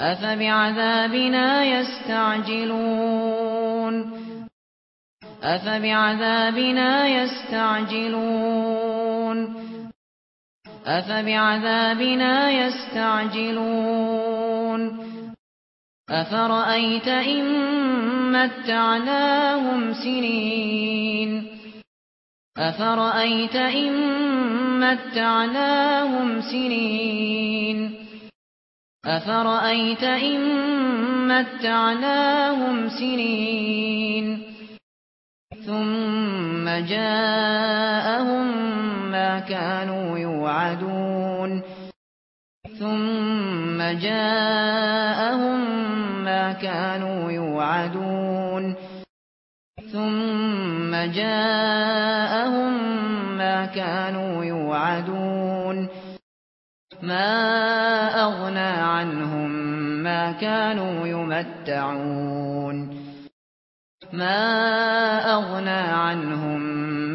أفبعذابنا يستعجلون أفبعذابنا يستعجلون أفبعذابنا يستعجلون؟ أفرأيت إن متعناهم سنين؟ أفرأيت إن متعناهم سنين؟ أفرأيت إن متعناهم سنين؟ ثم جاءهم ما كانوا يوعدون. ثم جاءهم ما كانوا يوعدون. ثم جاءهم ما كانوا يوعدون. ما أغنى عنهم ما كانوا يمتعون. ما أغنى عنهم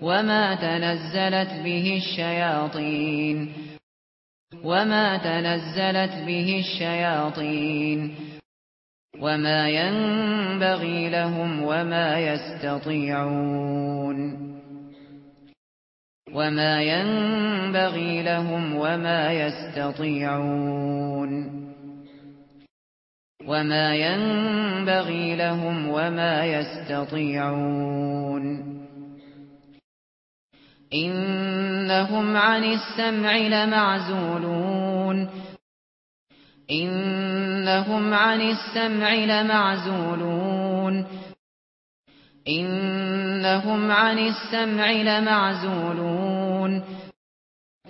وما تنزلت به الشياطين وما تنزلت به الشياطين وما ينبغي لهم وما يستطيعون وما ينبغي لهم وما يستطيعون وما ينبغي لهم وما يستطيعون انهم عن السمع لمعزولون انهم عن السمع لمعزولون انهم عن السمع لمعزولون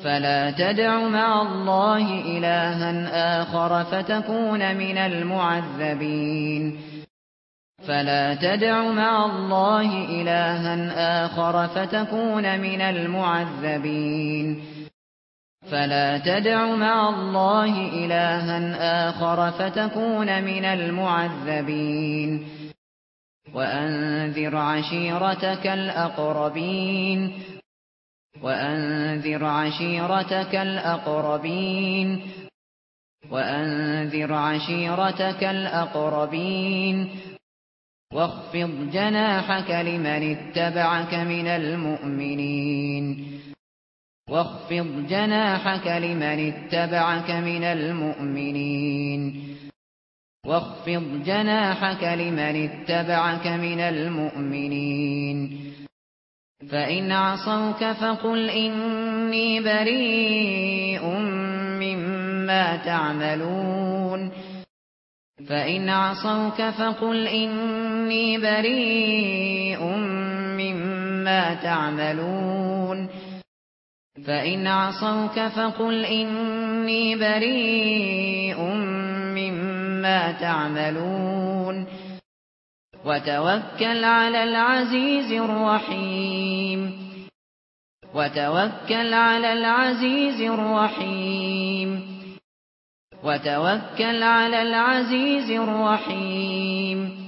فلا تدع مع الله الها اخر فتكون من المعذبين فلا تدع مع الله إلها آخر فتكون من المعذبين. فلا تدع مع الله إلها آخر فتكون من المعذبين. وأنذر عشيرتك الأقربين. وأنذر عشيرتك الأقربين. وأنذر عشيرتك الأقربين. واخفض جناحك لمن اتبعك من المؤمنين. واخفض جناحك لمن اتبعك من المؤمنين. واخفض جناحك لمن اتبعك من المؤمنين. فإن عصوك فقل إني بريء مما تعملون. فَإِنْ عَصَوْكَ فَقُلْ إِنِّي بَرِيءٌ مِّمَّا تَعْمَلُونَ فَإِنْ عَصَوْكَ فَقُلْ إِنِّي بَرِيءٌ مِّمَّا تَعْمَلُونَ وَتَوَكَّلْ عَلَى الْعَزِيزِ الرَّحِيمِ وَتَوَكَّلْ عَلَى الْعَزِيزِ الرَّحِيمِ وتوكل على العزيز الرحيم.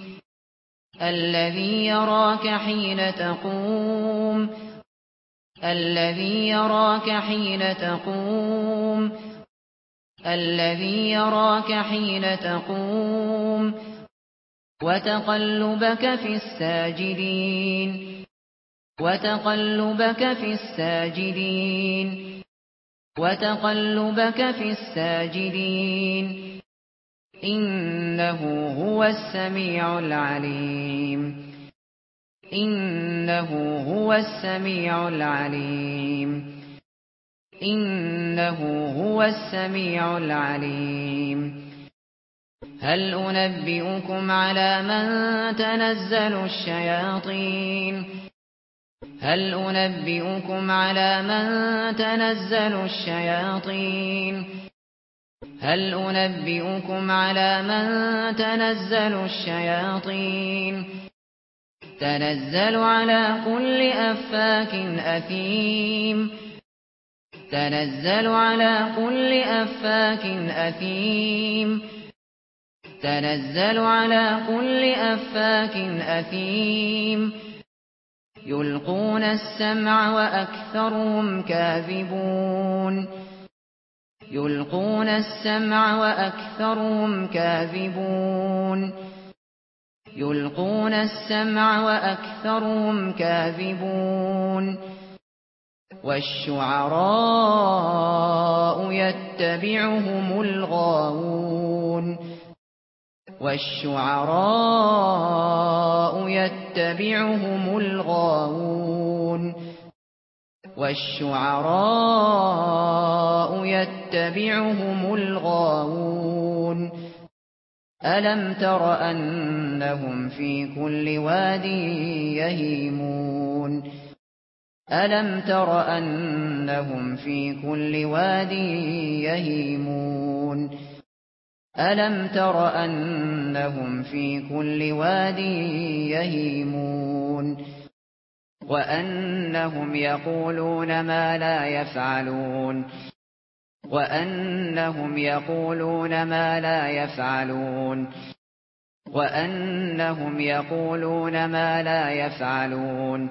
الذي يراك حين تقوم. الذي يراك حين تقوم. الذي يراك حين تقوم. وتقلبك في الساجدين. وتقلبك في الساجدين. وتقلبك في الساجدين. إنه هو السميع العليم. إنه هو السميع العليم. إنه هو السميع العليم. هل أنبئكم على من تنزل الشياطين؟ هل أنبئكم على من تنزل الشياطين؟ هل أنبئكم على من تنزل الشياطين؟ تنزل على كل أفاك أثيم. تنزل على كل أفاك أثيم. تنزل على كل أفاك أثيم. تنزل على كل أفاك أثيم يلقون السمع وأكثرهم كاذبون يلقون السمع وأكثرهم كاذبون يلقون السمع وأكثرهم كاذبون والشعراء يتبعهم الغاوون والشعراء يتبعهم الغاوون والشعراء يتبعهم الغاوون ألم تر أنهم في كل واد يهيمون ألم تر أنهم في كل واد يهيمون أَلَمْ تَرَ أَنَّهُمْ فِي كُلِّ وَادٍ يَهِيمُونَ وَأَنَّهُمْ يَقُولُونَ مَا لَا يَفْعَلُونَ وَأَنَّهُمْ يَقُولُونَ مَا لَا يَفْعَلُونَ وَأَنَّهُمْ يَقُولُونَ مَا لَا يَفْعَلُونَ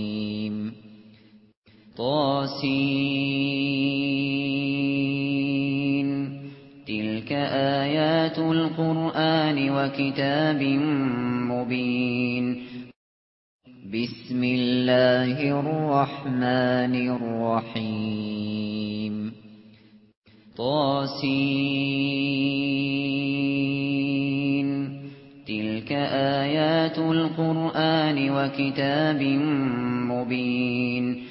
طاسين تلك آيات القرآن وكتاب مبين بسم الله الرحمن الرحيم طاسين تلك آيات القرآن وكتاب مبين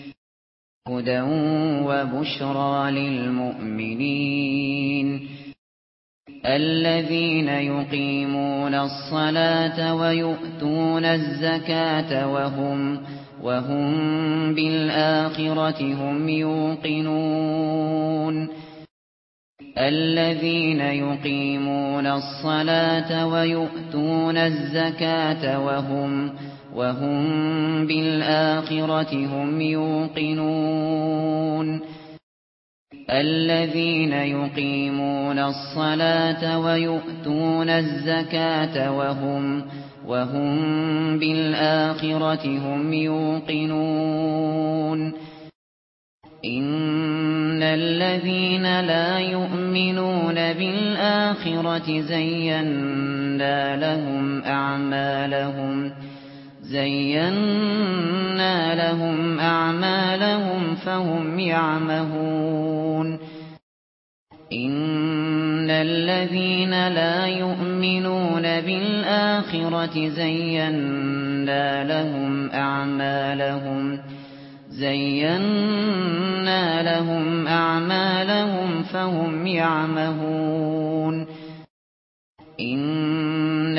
هدى وبشرى للمؤمنين الذين يقيمون الصلاة ويؤتون الزكاة وهم وهم بالآخرة هم يوقنون الذين يقيمون الصلاة ويؤتون الزكاة وهم يوقنون وهم بالآخرة هم يوقنون الذين يقيمون الصلاة ويؤتون الزكاة وهم وهم بالآخرة هم يوقنون إن الذين لا يؤمنون بالآخرة زينا لهم أعمالهم ويؤتون زينا لهم أعمالهم فهم يعمهون إن الذين لا يؤمنون بالآخرة زينا لهم أعمالهم زينا لهم أعمالهم فهم يعمهون إن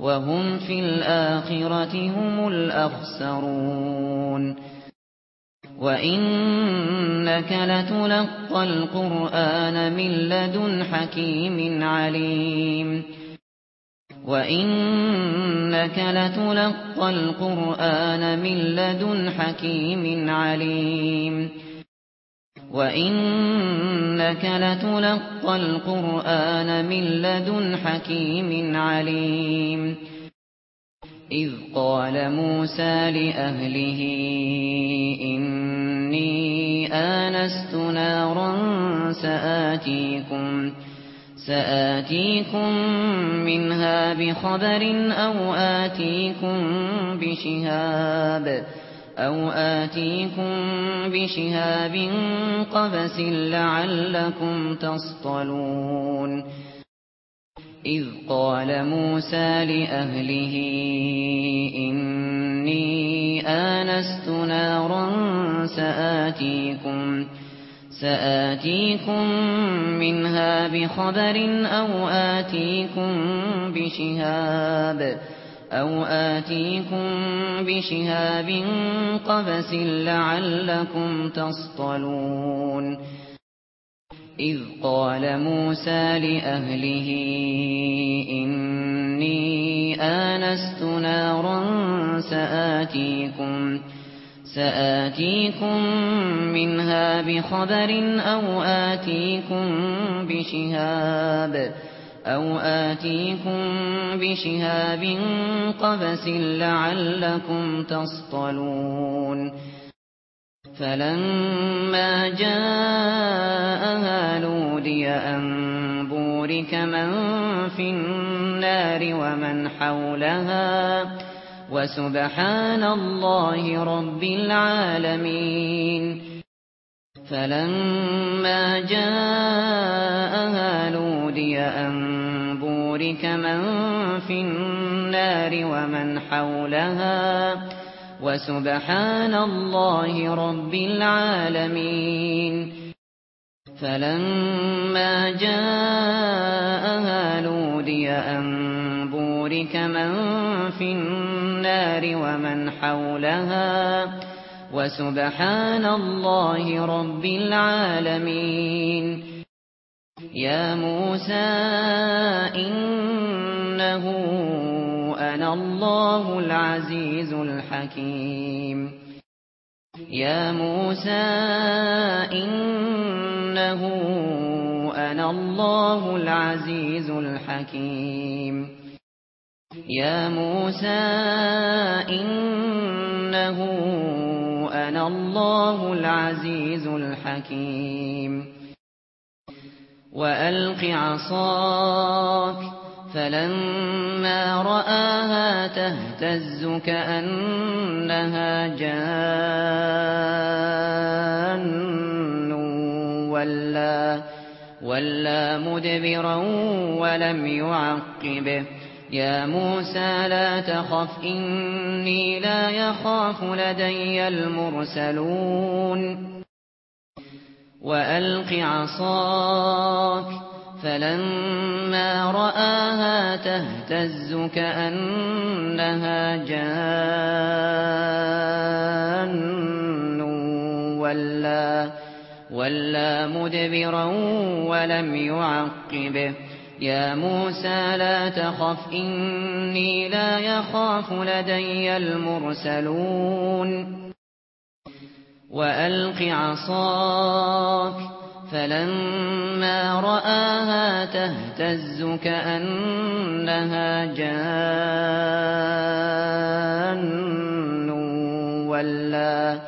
وهم في الآخرة هم الأخسرون وإنك لتلقى القرآن من لدن حكيم عليم وإنك لتلقى القرآن من لدن حكيم عليم وَإِنَّكَ لَتُلَقَّى الْقُرْآنَ مِنْ لَدُنْ حَكِيمٍ عَلِيمٍ. إِذْ قَالَ مُوسَى لِأَهْلِهِ إِنِّي آنَسْتُ نَارًا سَآتِيكُمْ سَآتِيكُمْ مِنْهَا بِخَبَرٍ أَوْ آتِيكُمْ بِشِهَابٍ أَوْ آتِيكُم بِشِهَابٍ قَبَسٍ لَّعَلَّكُمْ تَصْطَلُونَ إِذْ قَالَ مُوسَى لِأَهْلِهِ إِنِّي آنَسْتُ نَارًا سَآتِيكُمْ سآتيكم منها بخبر أو آتيكم بشهاب أو آتيكم بشهاب قبس لعلكم تصطلون إذ قال موسى لأهله إني آنست نارا سآتيكم سآتيكم منها بخبر أو آتيكم بشهاب أَوْ آتِيكُم بِشِهَابٍ قَبَسٍ لَّعَلَّكُمْ تَصْطَلُونَ فَلَمَّا جَاءَهَا نُودِيَ أَن بُورِكَ مَن فِي النَّارِ وَمَن حَوْلَهَا وَسُبْحَانَ اللَّهِ رَبِّ الْعَالَمِينَ فَلَمَّا جَاءَهَا نُودِيَ أَن بِكَ مَن فِي النَّارِ وَمَن حَوْلَهَا وَسُبْحَانَ اللَّهِ رَبِّ الْعَالَمِينَ. فَلَمَّا جَاءَهَا نُودِيَ أَن بُورِكَ مَن فِي النَّارِ وَمَن حَوْلَهَا وَسُبْحَانَ اللَّهِ رَبِّ الْعَالَمِينَ. يا موسى إنه أنا الله العزيز الحكيم يا موسى إنه أنا الله العزيز الحكيم يا موسى إنه أنا الله العزيز الحكيم وَأَلْقِ عَصَاكَ فَلَمَّا رَآهَا تَهْتَزُّ كَأَنَّهَا جَانٌّ وَلَا وَلَا مُدْبِرًا وَلَمْ يُعَقِّبْ يا موسى لا تخف إني لا يخاف لدي المرسلون وألق عصاك فلما رآها تهتز كأنها جان ولا ولا مدبرا ولم يعقبه يا موسى لا تخف إني لا يخاف لدي المرسلون وألق عصاك فلما رآها تهتز كأنها جان ولا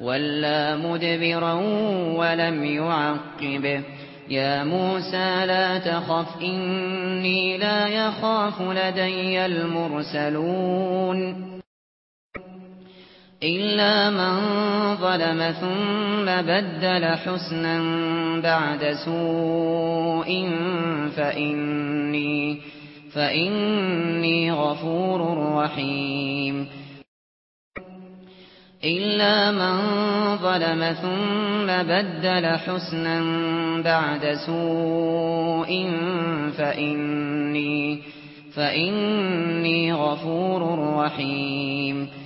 ولا مدبرا ولم يعقبه يا موسى لا تخف إني لا يخاف لدي المرسلون إلا من ظلم ثم بدل حسنا بعد سوء فإني, فإني غفور رحيم إلا من ظلم ثم بدل حسنا بعد سوء فإني, فإني غفور رحيم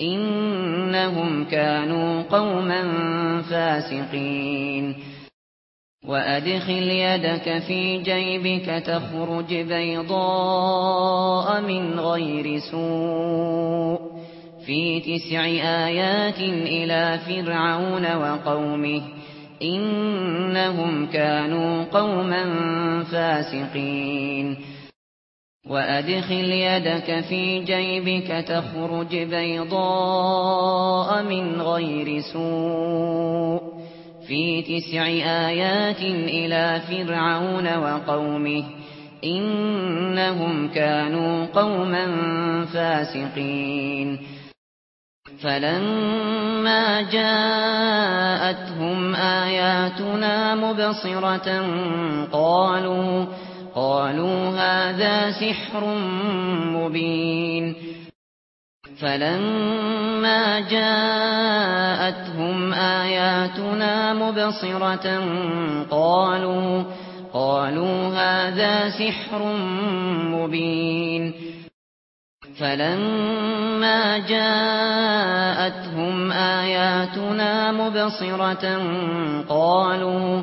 إنهم كانوا قوما فاسقين. وأدخل يدك في جيبك تخرج بيضاء من غير سوء. في تسع آيات إلى فرعون وقومه. إنهم كانوا قوما فاسقين. وَأَدْخِلْ يَدَكَ فِي جَيْبِكَ تَخْرُجْ بَيْضَاءَ مِنْ غَيْرِ سُوءٍ فِي تِسْعِ آيَاتٍ إِلَى فِرْعَوْنَ وَقَوْمِهِ إِنَّهُمْ كَانُوا قَوْمًا فَاسِقِينَ فَلَمَّا جَاءَتْهُمْ آيَاتُنَا مُبْصِرَةً قَالُوا قالوا هذا سحر مبين. فلما جاءتهم آياتنا مبصرة قالوا قالوا هذا سحر مبين. فلما جاءتهم آياتنا مبصرة قالوا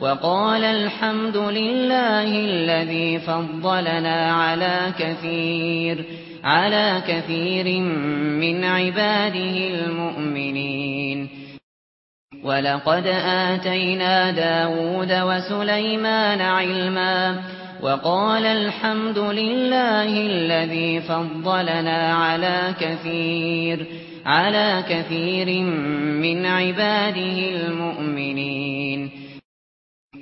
وقال الحمد لله الذي فضلنا على كثير على كثير من عباده المؤمنين. ولقد آتينا داوود وسليمان علما وقال الحمد لله الذي فضلنا على كثير على كثير من عباده المؤمنين.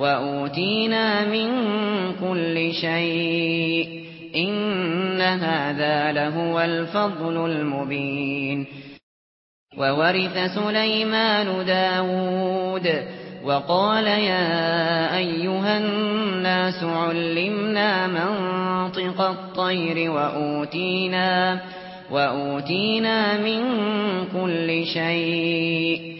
وَأُوتِينَا مِنْ كُلِّ شَيْءٍ إِنَّ هَذَا لَهُوَ الْفَضْلُ الْمُبِينُ وَوَرِثَ سُلَيْمَانُ دَاوُودَ وَقَالَ يَا أَيُّهَا النَّاسُ عُلِّمْنَا مَنطِقَ الطَّيْرِ وَأُوتِينَا وَأُوتِينَا مِنْ كُلِّ شَيْءٍ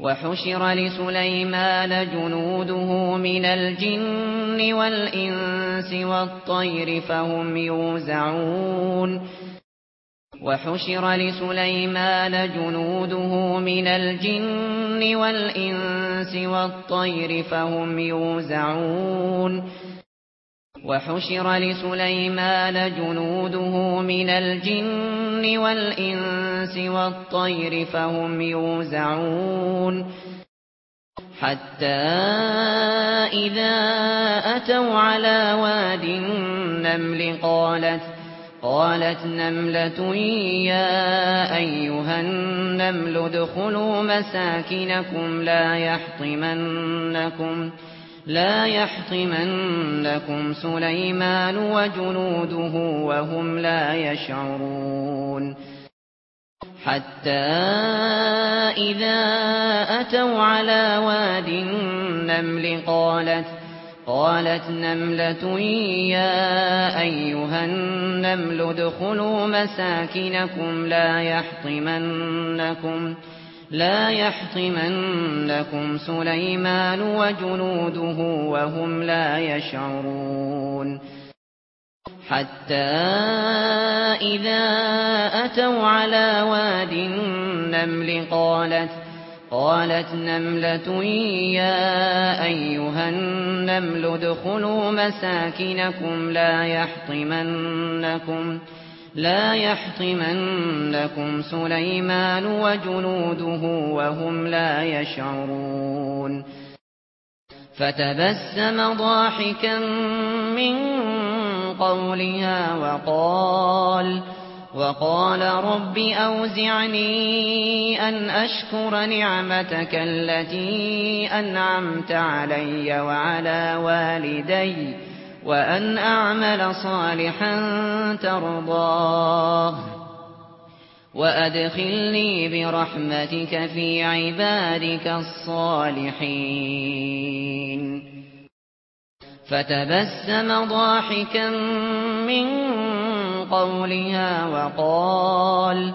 وحشر لسليمان جنوده من الجن والإنس والطير فهم يوزعون وحشر لسليمان جنوده من الجن والإنس والطير فهم يوزعون وحشر لسليمان جنوده من الجن والإنس والطير فهم يوزعون حتى إذا أتوا على واد النمل قالت قالت نملة يا أيها النمل ادخلوا مساكنكم لا يحطمنكم لا لا يحطمنكم سليمان وجنوده وهم لا يشعرون. حتى إذا أتوا على واد النمل قالت قالت نملة يا أيها النمل ادخلوا مساكنكم لا يحطمنكم. سليمان لا يحطمنكم سليمان وجنوده وهم لا يشعرون. حتى إذا أتوا على واد النمل قالت قالت نملة يا أيها النمل ادخلوا مساكنكم لا يحطمنكم. سليمان لا يحطمنكم سليمان وجنوده وهم لا يشعرون. فتبسم ضاحكا من قولها وقال وقال رب أوزعني أن أشكر نعمتك التي أنعمت علي وعلى والدي وأن أعمل صالحا ترضاه وأدخلني برحمتك في عبادك الصالحين فتبسم ضاحكا من قولها وقال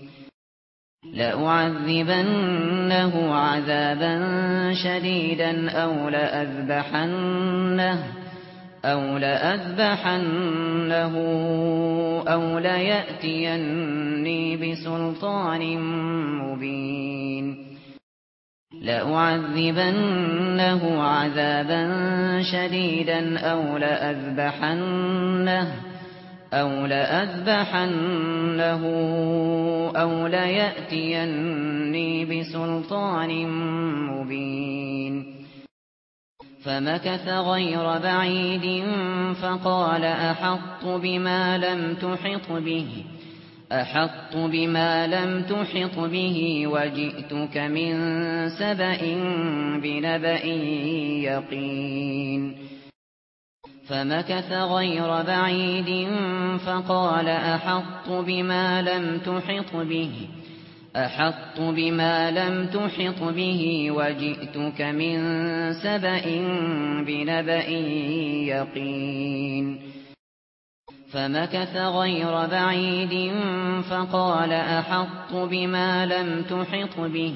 لأعذبنه عذابا شديدا أو لأذبحنه أو لأذبحنه أو ليأتيني بسلطان مبين لأعذبنه عذابا شديدا أو لأذبحنه أَوْ لَأَذْبَحَنَّهُ أَوْ لَيَأْتِيَنِّي بِسُلْطَانٍ مُبِينٍ فَمَكَثَ غَيْرَ بَعِيدٍ فَقَالَ أَحَطتُ بِمَا لَمْ تُحِطْ بِهِ أَحَطتُ بِمَا لَمْ تُحِطْ بِهِ وَجِئْتُكَ مِنْ سَبَإٍ بِنَبَإٍ يَقِينٍ فمكث غير بعيد فقال أحط بما لم تحط به أحط بما لم تحط به وجئتك من سبأ بنبأ يقين. فمكث غير بعيد فقال أحط بما لم تحط به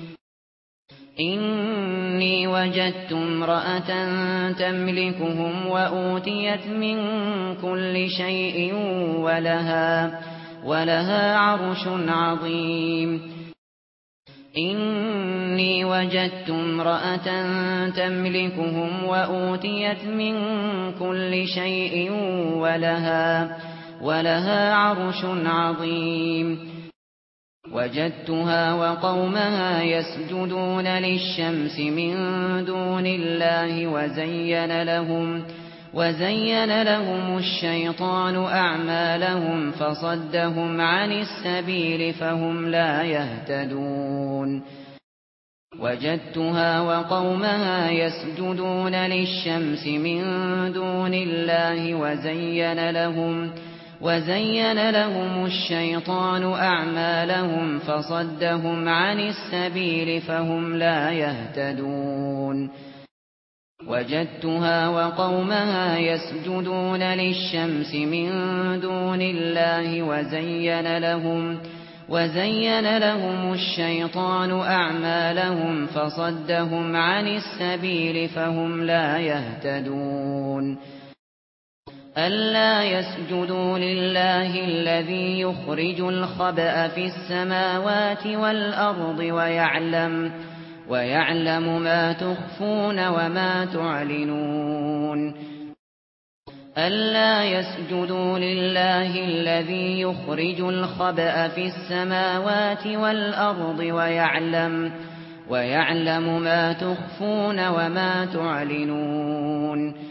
إني وجدت امرأة تملكهم وأوتيت من كل شيء ولها ولها عرش عظيم إني وجدت امرأة تملكهم وأوتيت من كل شيء ولها ولها عرش عظيم وجدتها وقومها يسجدون للشمس من دون الله وزين لهم وزين لهم الشيطان أعمالهم فصدهم عن السبيل فهم لا يهتدون. وجدتها وقومها يسجدون للشمس من دون الله وزين لهم الشيطان وَزَيَّنَ لَهُمُ الشَّيْطَانُ أَعْمَالَهُمْ فَصَدَّهُمْ عَنِ السَّبِيلِ فَهُمْ لَا يَهْتَدُونَ وَجَدتُّهَا وَقَوْمَهَا يَسْجُدُونَ لِلشَّمْسِ مِنْ دُونِ اللَّهِ وَزَيَّنَ لَهُمْ وَزَيَّنَ لَهُمُ الشَّيْطَانُ أَعْمَالَهُمْ فَصَدَّهُمْ عَنِ السَّبِيلِ فَهُمْ لَا يَهْتَدُونَ ألا يسجدوا لله الذي يخرج الخبأ في السماوات والأرض ويعلم ويعلم ما تخفون وما تعلنون. ألا يسجدوا لله الذي يخرج الخبأ في السماوات والأرض ويعلم ويعلم ما تخفون وما تعلنون.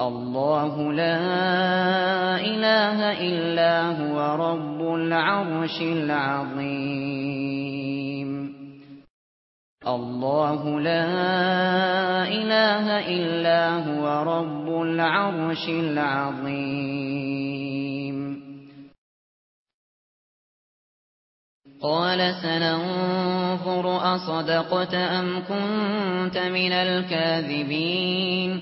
الله لا إله إلا هو رب العرش العظيم. الله لا إله إلا هو رب العرش العظيم. قال سننظر أصدقت أم كنت من الكاذبين؟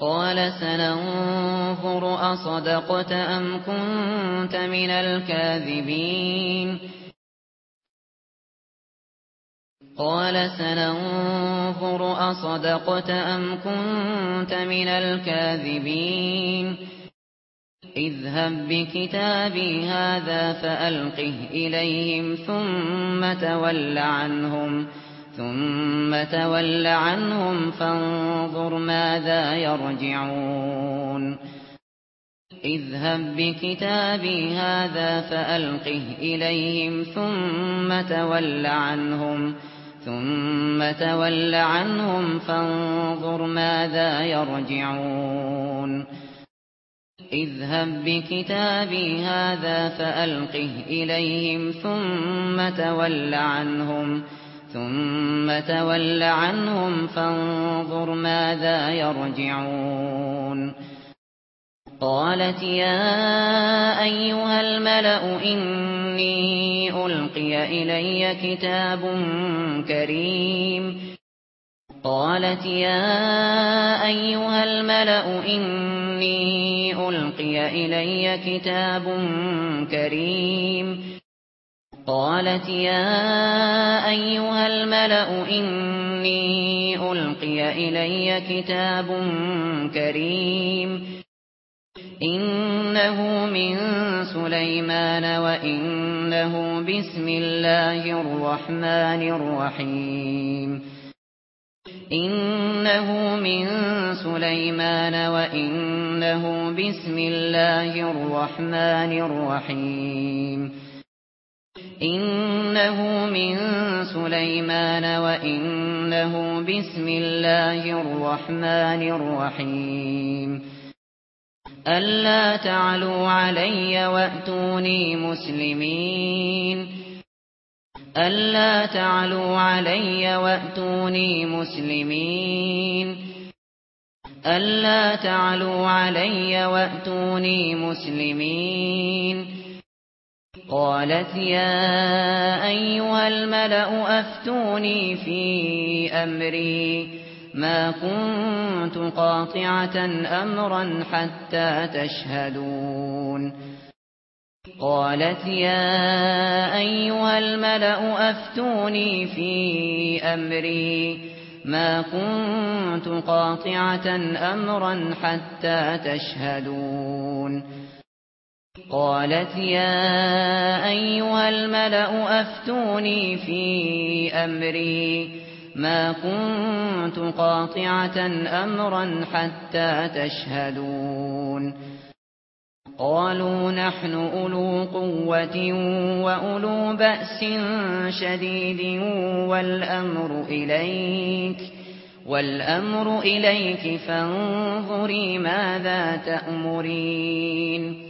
قال سننظر أصدقت أم كنت من الكاذبين؟ قال سننظر أصدقت أم كنت من الكاذبين؟ اذهب بكتابي هذا فألقه إليهم ثم تول عنهم. ثم تول عنهم فانظر ماذا يرجعون اذهب بكتابي هذا فألقه إليهم ثم تول عنهم ثم تول عنهم فانظر ماذا يرجعون اذهب بكتابي هذا فألقه إليهم ثم تول عنهم ثم ثُمَّ تَوَلَّ عَنْهُمْ فَانظُرْ مَاذَا يَرْجِعُونَ. قَالَتْ يَا أَيُّهَا الْمَلَأُ إِنِّي أُلْقِيَ إِلَيَّ كِتَابٌ كَرِيمٌ. قالت يا أيها الملأ إني ألقي إلي كتاب كريم. قالت يا أيها الملأ إني ألقي إلي كتاب كريم إنه من سليمان وإنه بسم الله الرحمن الرحيم إنه من سليمان وإنه بسم الله الرحمن الرحيم إنه من سليمان وإنه بسم الله الرحمن الرحيم. ألا تعلوا علي وأتوني مسلمين. ألا تعلوا علي وأتوني مسلمين. ألا تعلوا علي وأتوني مسلمين. قالت يا أيها الملأ أفتوني في أمري. ما كنت قاطعة أمرا حتى تشهدون. قالت يا أيها الملأ أفتوني في أمري. ما كنت قاطعة أمرا حتى تشهدون. قالت يا أيها الملأ أفتوني في أمري. ما كنت قاطعة أمرا حتى تشهدون. قالوا نحن أولو قوة وأولو بأس شديد والأمر إليك. والأمر إليك فانظري ماذا تأمرين.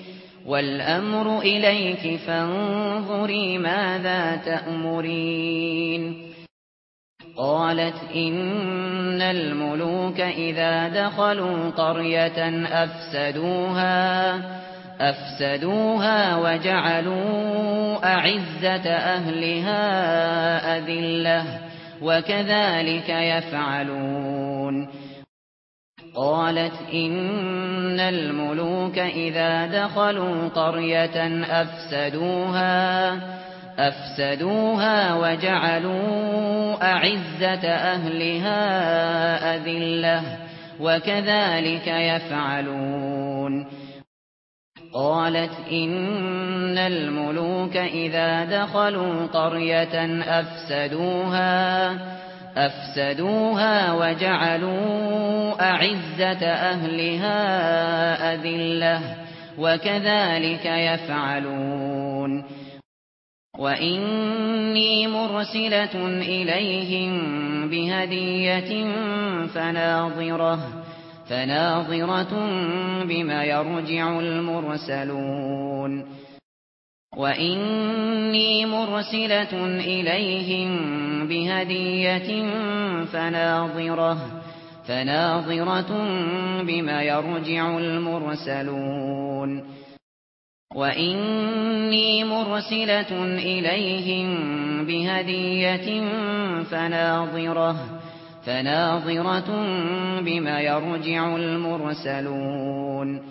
والأمر إليك فانظري ماذا تأمرين. قالت إن الملوك إذا دخلوا قرية أفسدوها أفسدوها وجعلوا أعزة أهلها أذلة وكذلك يفعلون. قالت إن الملوك إذا دخلوا قرية أفسدوها أفسدوها وجعلوا أعزة أهلها أذلة وكذلك يفعلون. قالت إن الملوك إذا دخلوا قرية أفسدوها أفسدوها وجعلوا أعزة أهلها أذلة وكذلك يفعلون وإني مرسلة إليهم بهدية فناظرة فناظرة بما يرجع المرسلون وَإِنِّي مُرْسِلَةٌ إِلَيْهِمْ بِهَدِيَّةٍ فَنَاظِرَةٌ فَنَاظِرَةٌ بِمَا يَرْجِعُ الْمُرْسَلُونَ وَإِنِّي مُرْسِلَةٌ إِلَيْهِمْ بِهَدِيَّةٍ فَنَاظِرَةٌ فَنَاظِرَةٌ بِمَا يَرْجِعُ الْمُرْسَلُونَ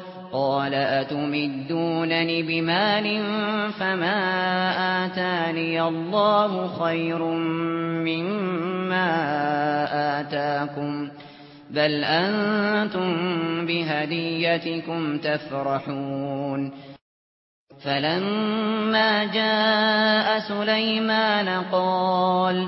قال أتمدونني بمال فما آتاني الله خير مما آتاكم بل أنتم بهديتكم تفرحون فلما جاء سليمان قال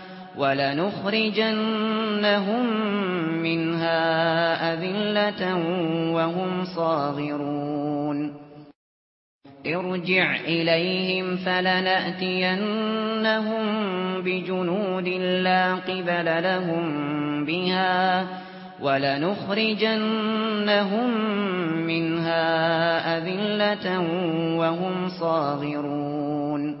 وَلَنُخْرِجَنَّهُمْ مِنْهَا أَذِلَّةً وَهُمْ صَاغِرُونَ. ارْجِعْ إِلَيْهِمْ فَلَنَأْتِيَنَّهُمْ بِجُنُودٍ لَّا قِبَلَ لَهُم بِهَا وَلَنُخْرِجَنَّهُمْ مِنْهَا أَذِلَّةً وَهُمْ صَاغِرُونَ.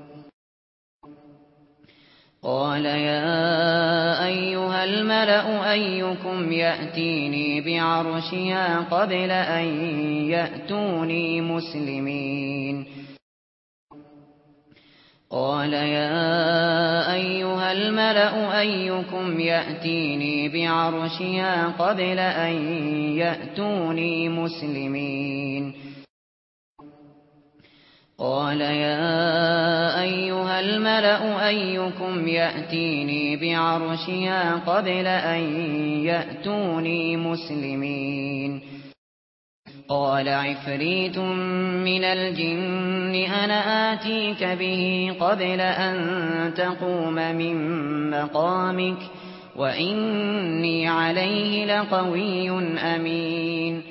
قال يا أيها الملأ أيكم يأتيني بعرشها قبل أن يأتوني مسلمين. قال يا أيها الملأ أيكم يأتيني بعرشها قبل أن يأتوني مسلمين. قال يا أيها الملأ أيكم يأتيني بعرشها قبل أن يأتوني مسلمين. قال عفريت من الجن أنا آتيك به قبل أن تقوم من مقامك وإني عليه لقوي أمين.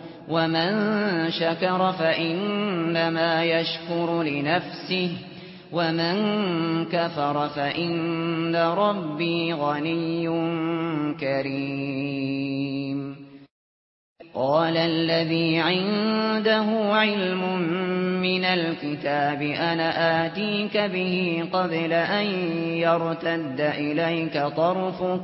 ومن شكر فإنما يشكر لنفسه ومن كفر فإن ربي غني كريم. قال الذي عنده علم من الكتاب أنا آتيك به قبل أن يرتد إليك طرفك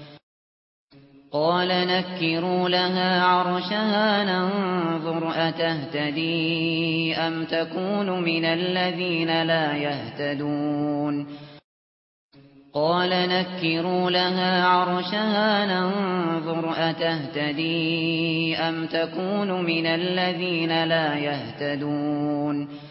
قال نكروا لها عرشها ننظر أتهتدي أم تكون من الذين لا يهتدون. قال نكروا لها عرشها ننظر أتهتدي أم تكون من الذين لا يهتدون.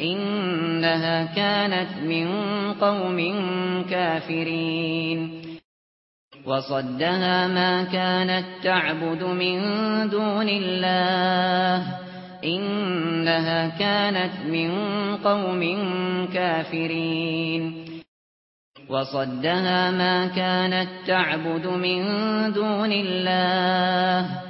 إنها كانت من قوم كافرين. وصدها ما كانت تعبد من دون الله. إنها كانت من قوم كافرين. وصدها ما كانت تعبد من دون الله.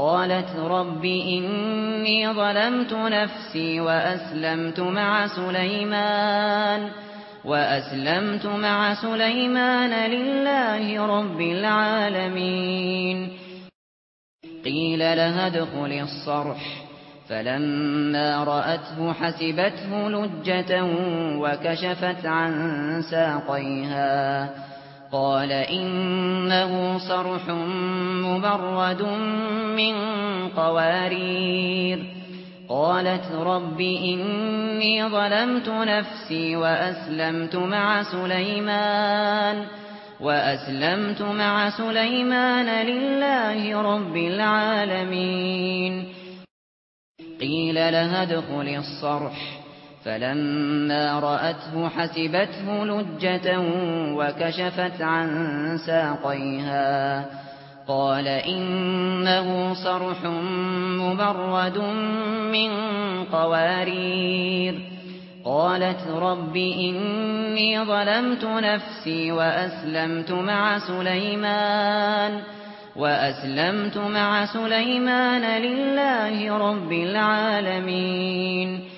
قالت رب إني ظلمت نفسي وأسلمت مع سليمان وأسلمت مع سليمان لله رب العالمين. قيل لها ادخل الصرح. فلما رأته حسبته لجة وكشفت عن ساقيها. قال إنه صرح مبرد من قوارير. قالت رب إني ظلمت نفسي وأسلمت مع سليمان. وأسلمت مع سليمان لله رب العالمين. قيل لها ادخل الصرح. فلما رأته حسبته لجة وكشفت عن ساقيها. قال إنه صرح مبرد من قوارير. قالت رب إني ظلمت نفسي وأسلمت مع سليمان. وأسلمت مع سليمان لله رب العالمين.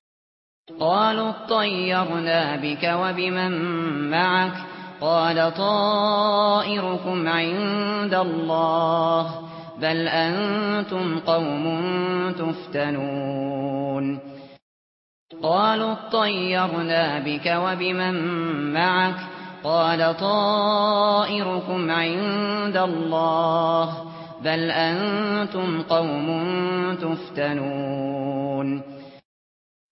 قالوا اطيرنا بك وبمن معك. قال طائركم عند الله. بل أنتم قوم تفتنون. قالوا اطيرنا بك وبمن معك. قال طائركم عند الله. بل أنتم قوم تفتنون.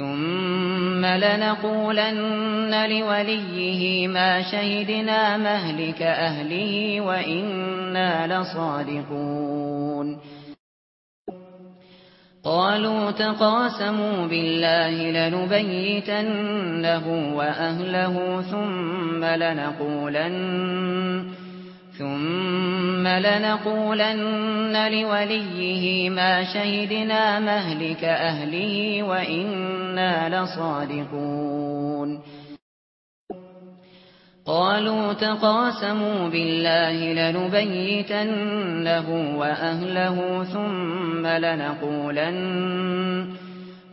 ثُمَّ لَنَقُولَنَّ لِوَلِيِّهِ مَا شَهِدْنَا مَهْلِكَ أَهْلِهِ وَإِنَّا لَصَادِقُونَ. قَالُوا تَقَاسَمُوا بِاللَّهِ لَنُبَيِّتَنَّهُ وَأَهْلَهُ ثُمَّ لَنَقُولَنَّ ثُمَّ لَنَقُولَنَّ لِوَلِيِّهِ مَا شَهِدْنَا مَهْلِكَ أَهْلِهِ وَإِنَّا لَصَادِقُونَ. قَالُوا تَقَاسَمُوا بِاللَّهِ لَنُبَيِّتَنَّهُ وَأَهْلَهُ ثُمَّ لَنَقُولَنَّ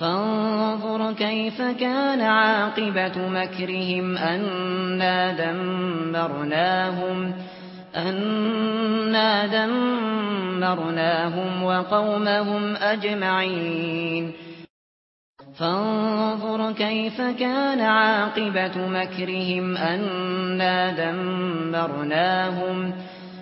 فانظر كيف كان عاقبة مكرهم أنا دمرناهم أنا دمرناهم وقومهم أجمعين. فانظر كيف كان عاقبة مكرهم أنا دمرناهم. أنا دمرناهم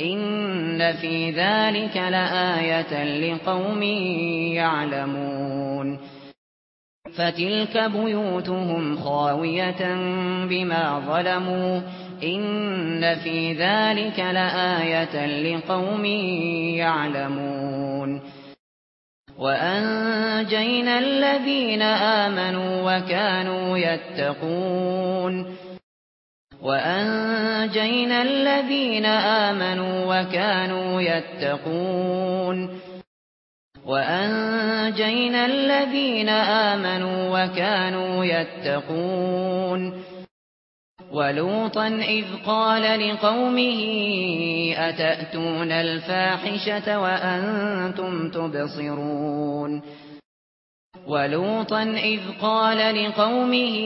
ان في ذلك لآية لقوم يعلمون فتلك بيوتهم خاوية بما ظلموا ان في ذلك لآية لقوم يعلمون وأنجينا الذين آمنوا وكانوا يتقون وَأَنجَيْنَا الَّذِينَ آمَنُوا وَكَانُوا يَتَّقُونَ وَأَنجَيْنَا الَّذِينَ آمَنُوا وَكَانُوا يَتَّقُونَ وَلُوطًا إِذْ قَالَ لِقَوْمِهِ أَتَأْتُونَ الْفَاحِشَةَ وَأَنْتُمْ تُبْصِرُونَ ولوطا إذ قال لقومه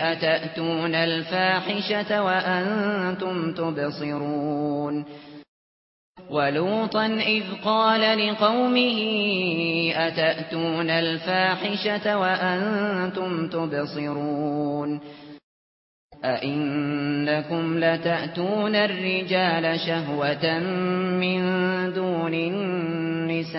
أتأتون الفاحشة وأنتم تبصرون ولوطا إذ قال لقومه أتأتون الفاحشة وأنتم تبصرون أئنكم لتأتون الرجال شهوة من دون النساء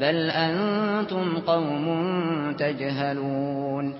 بل أنتم قوم تجهلون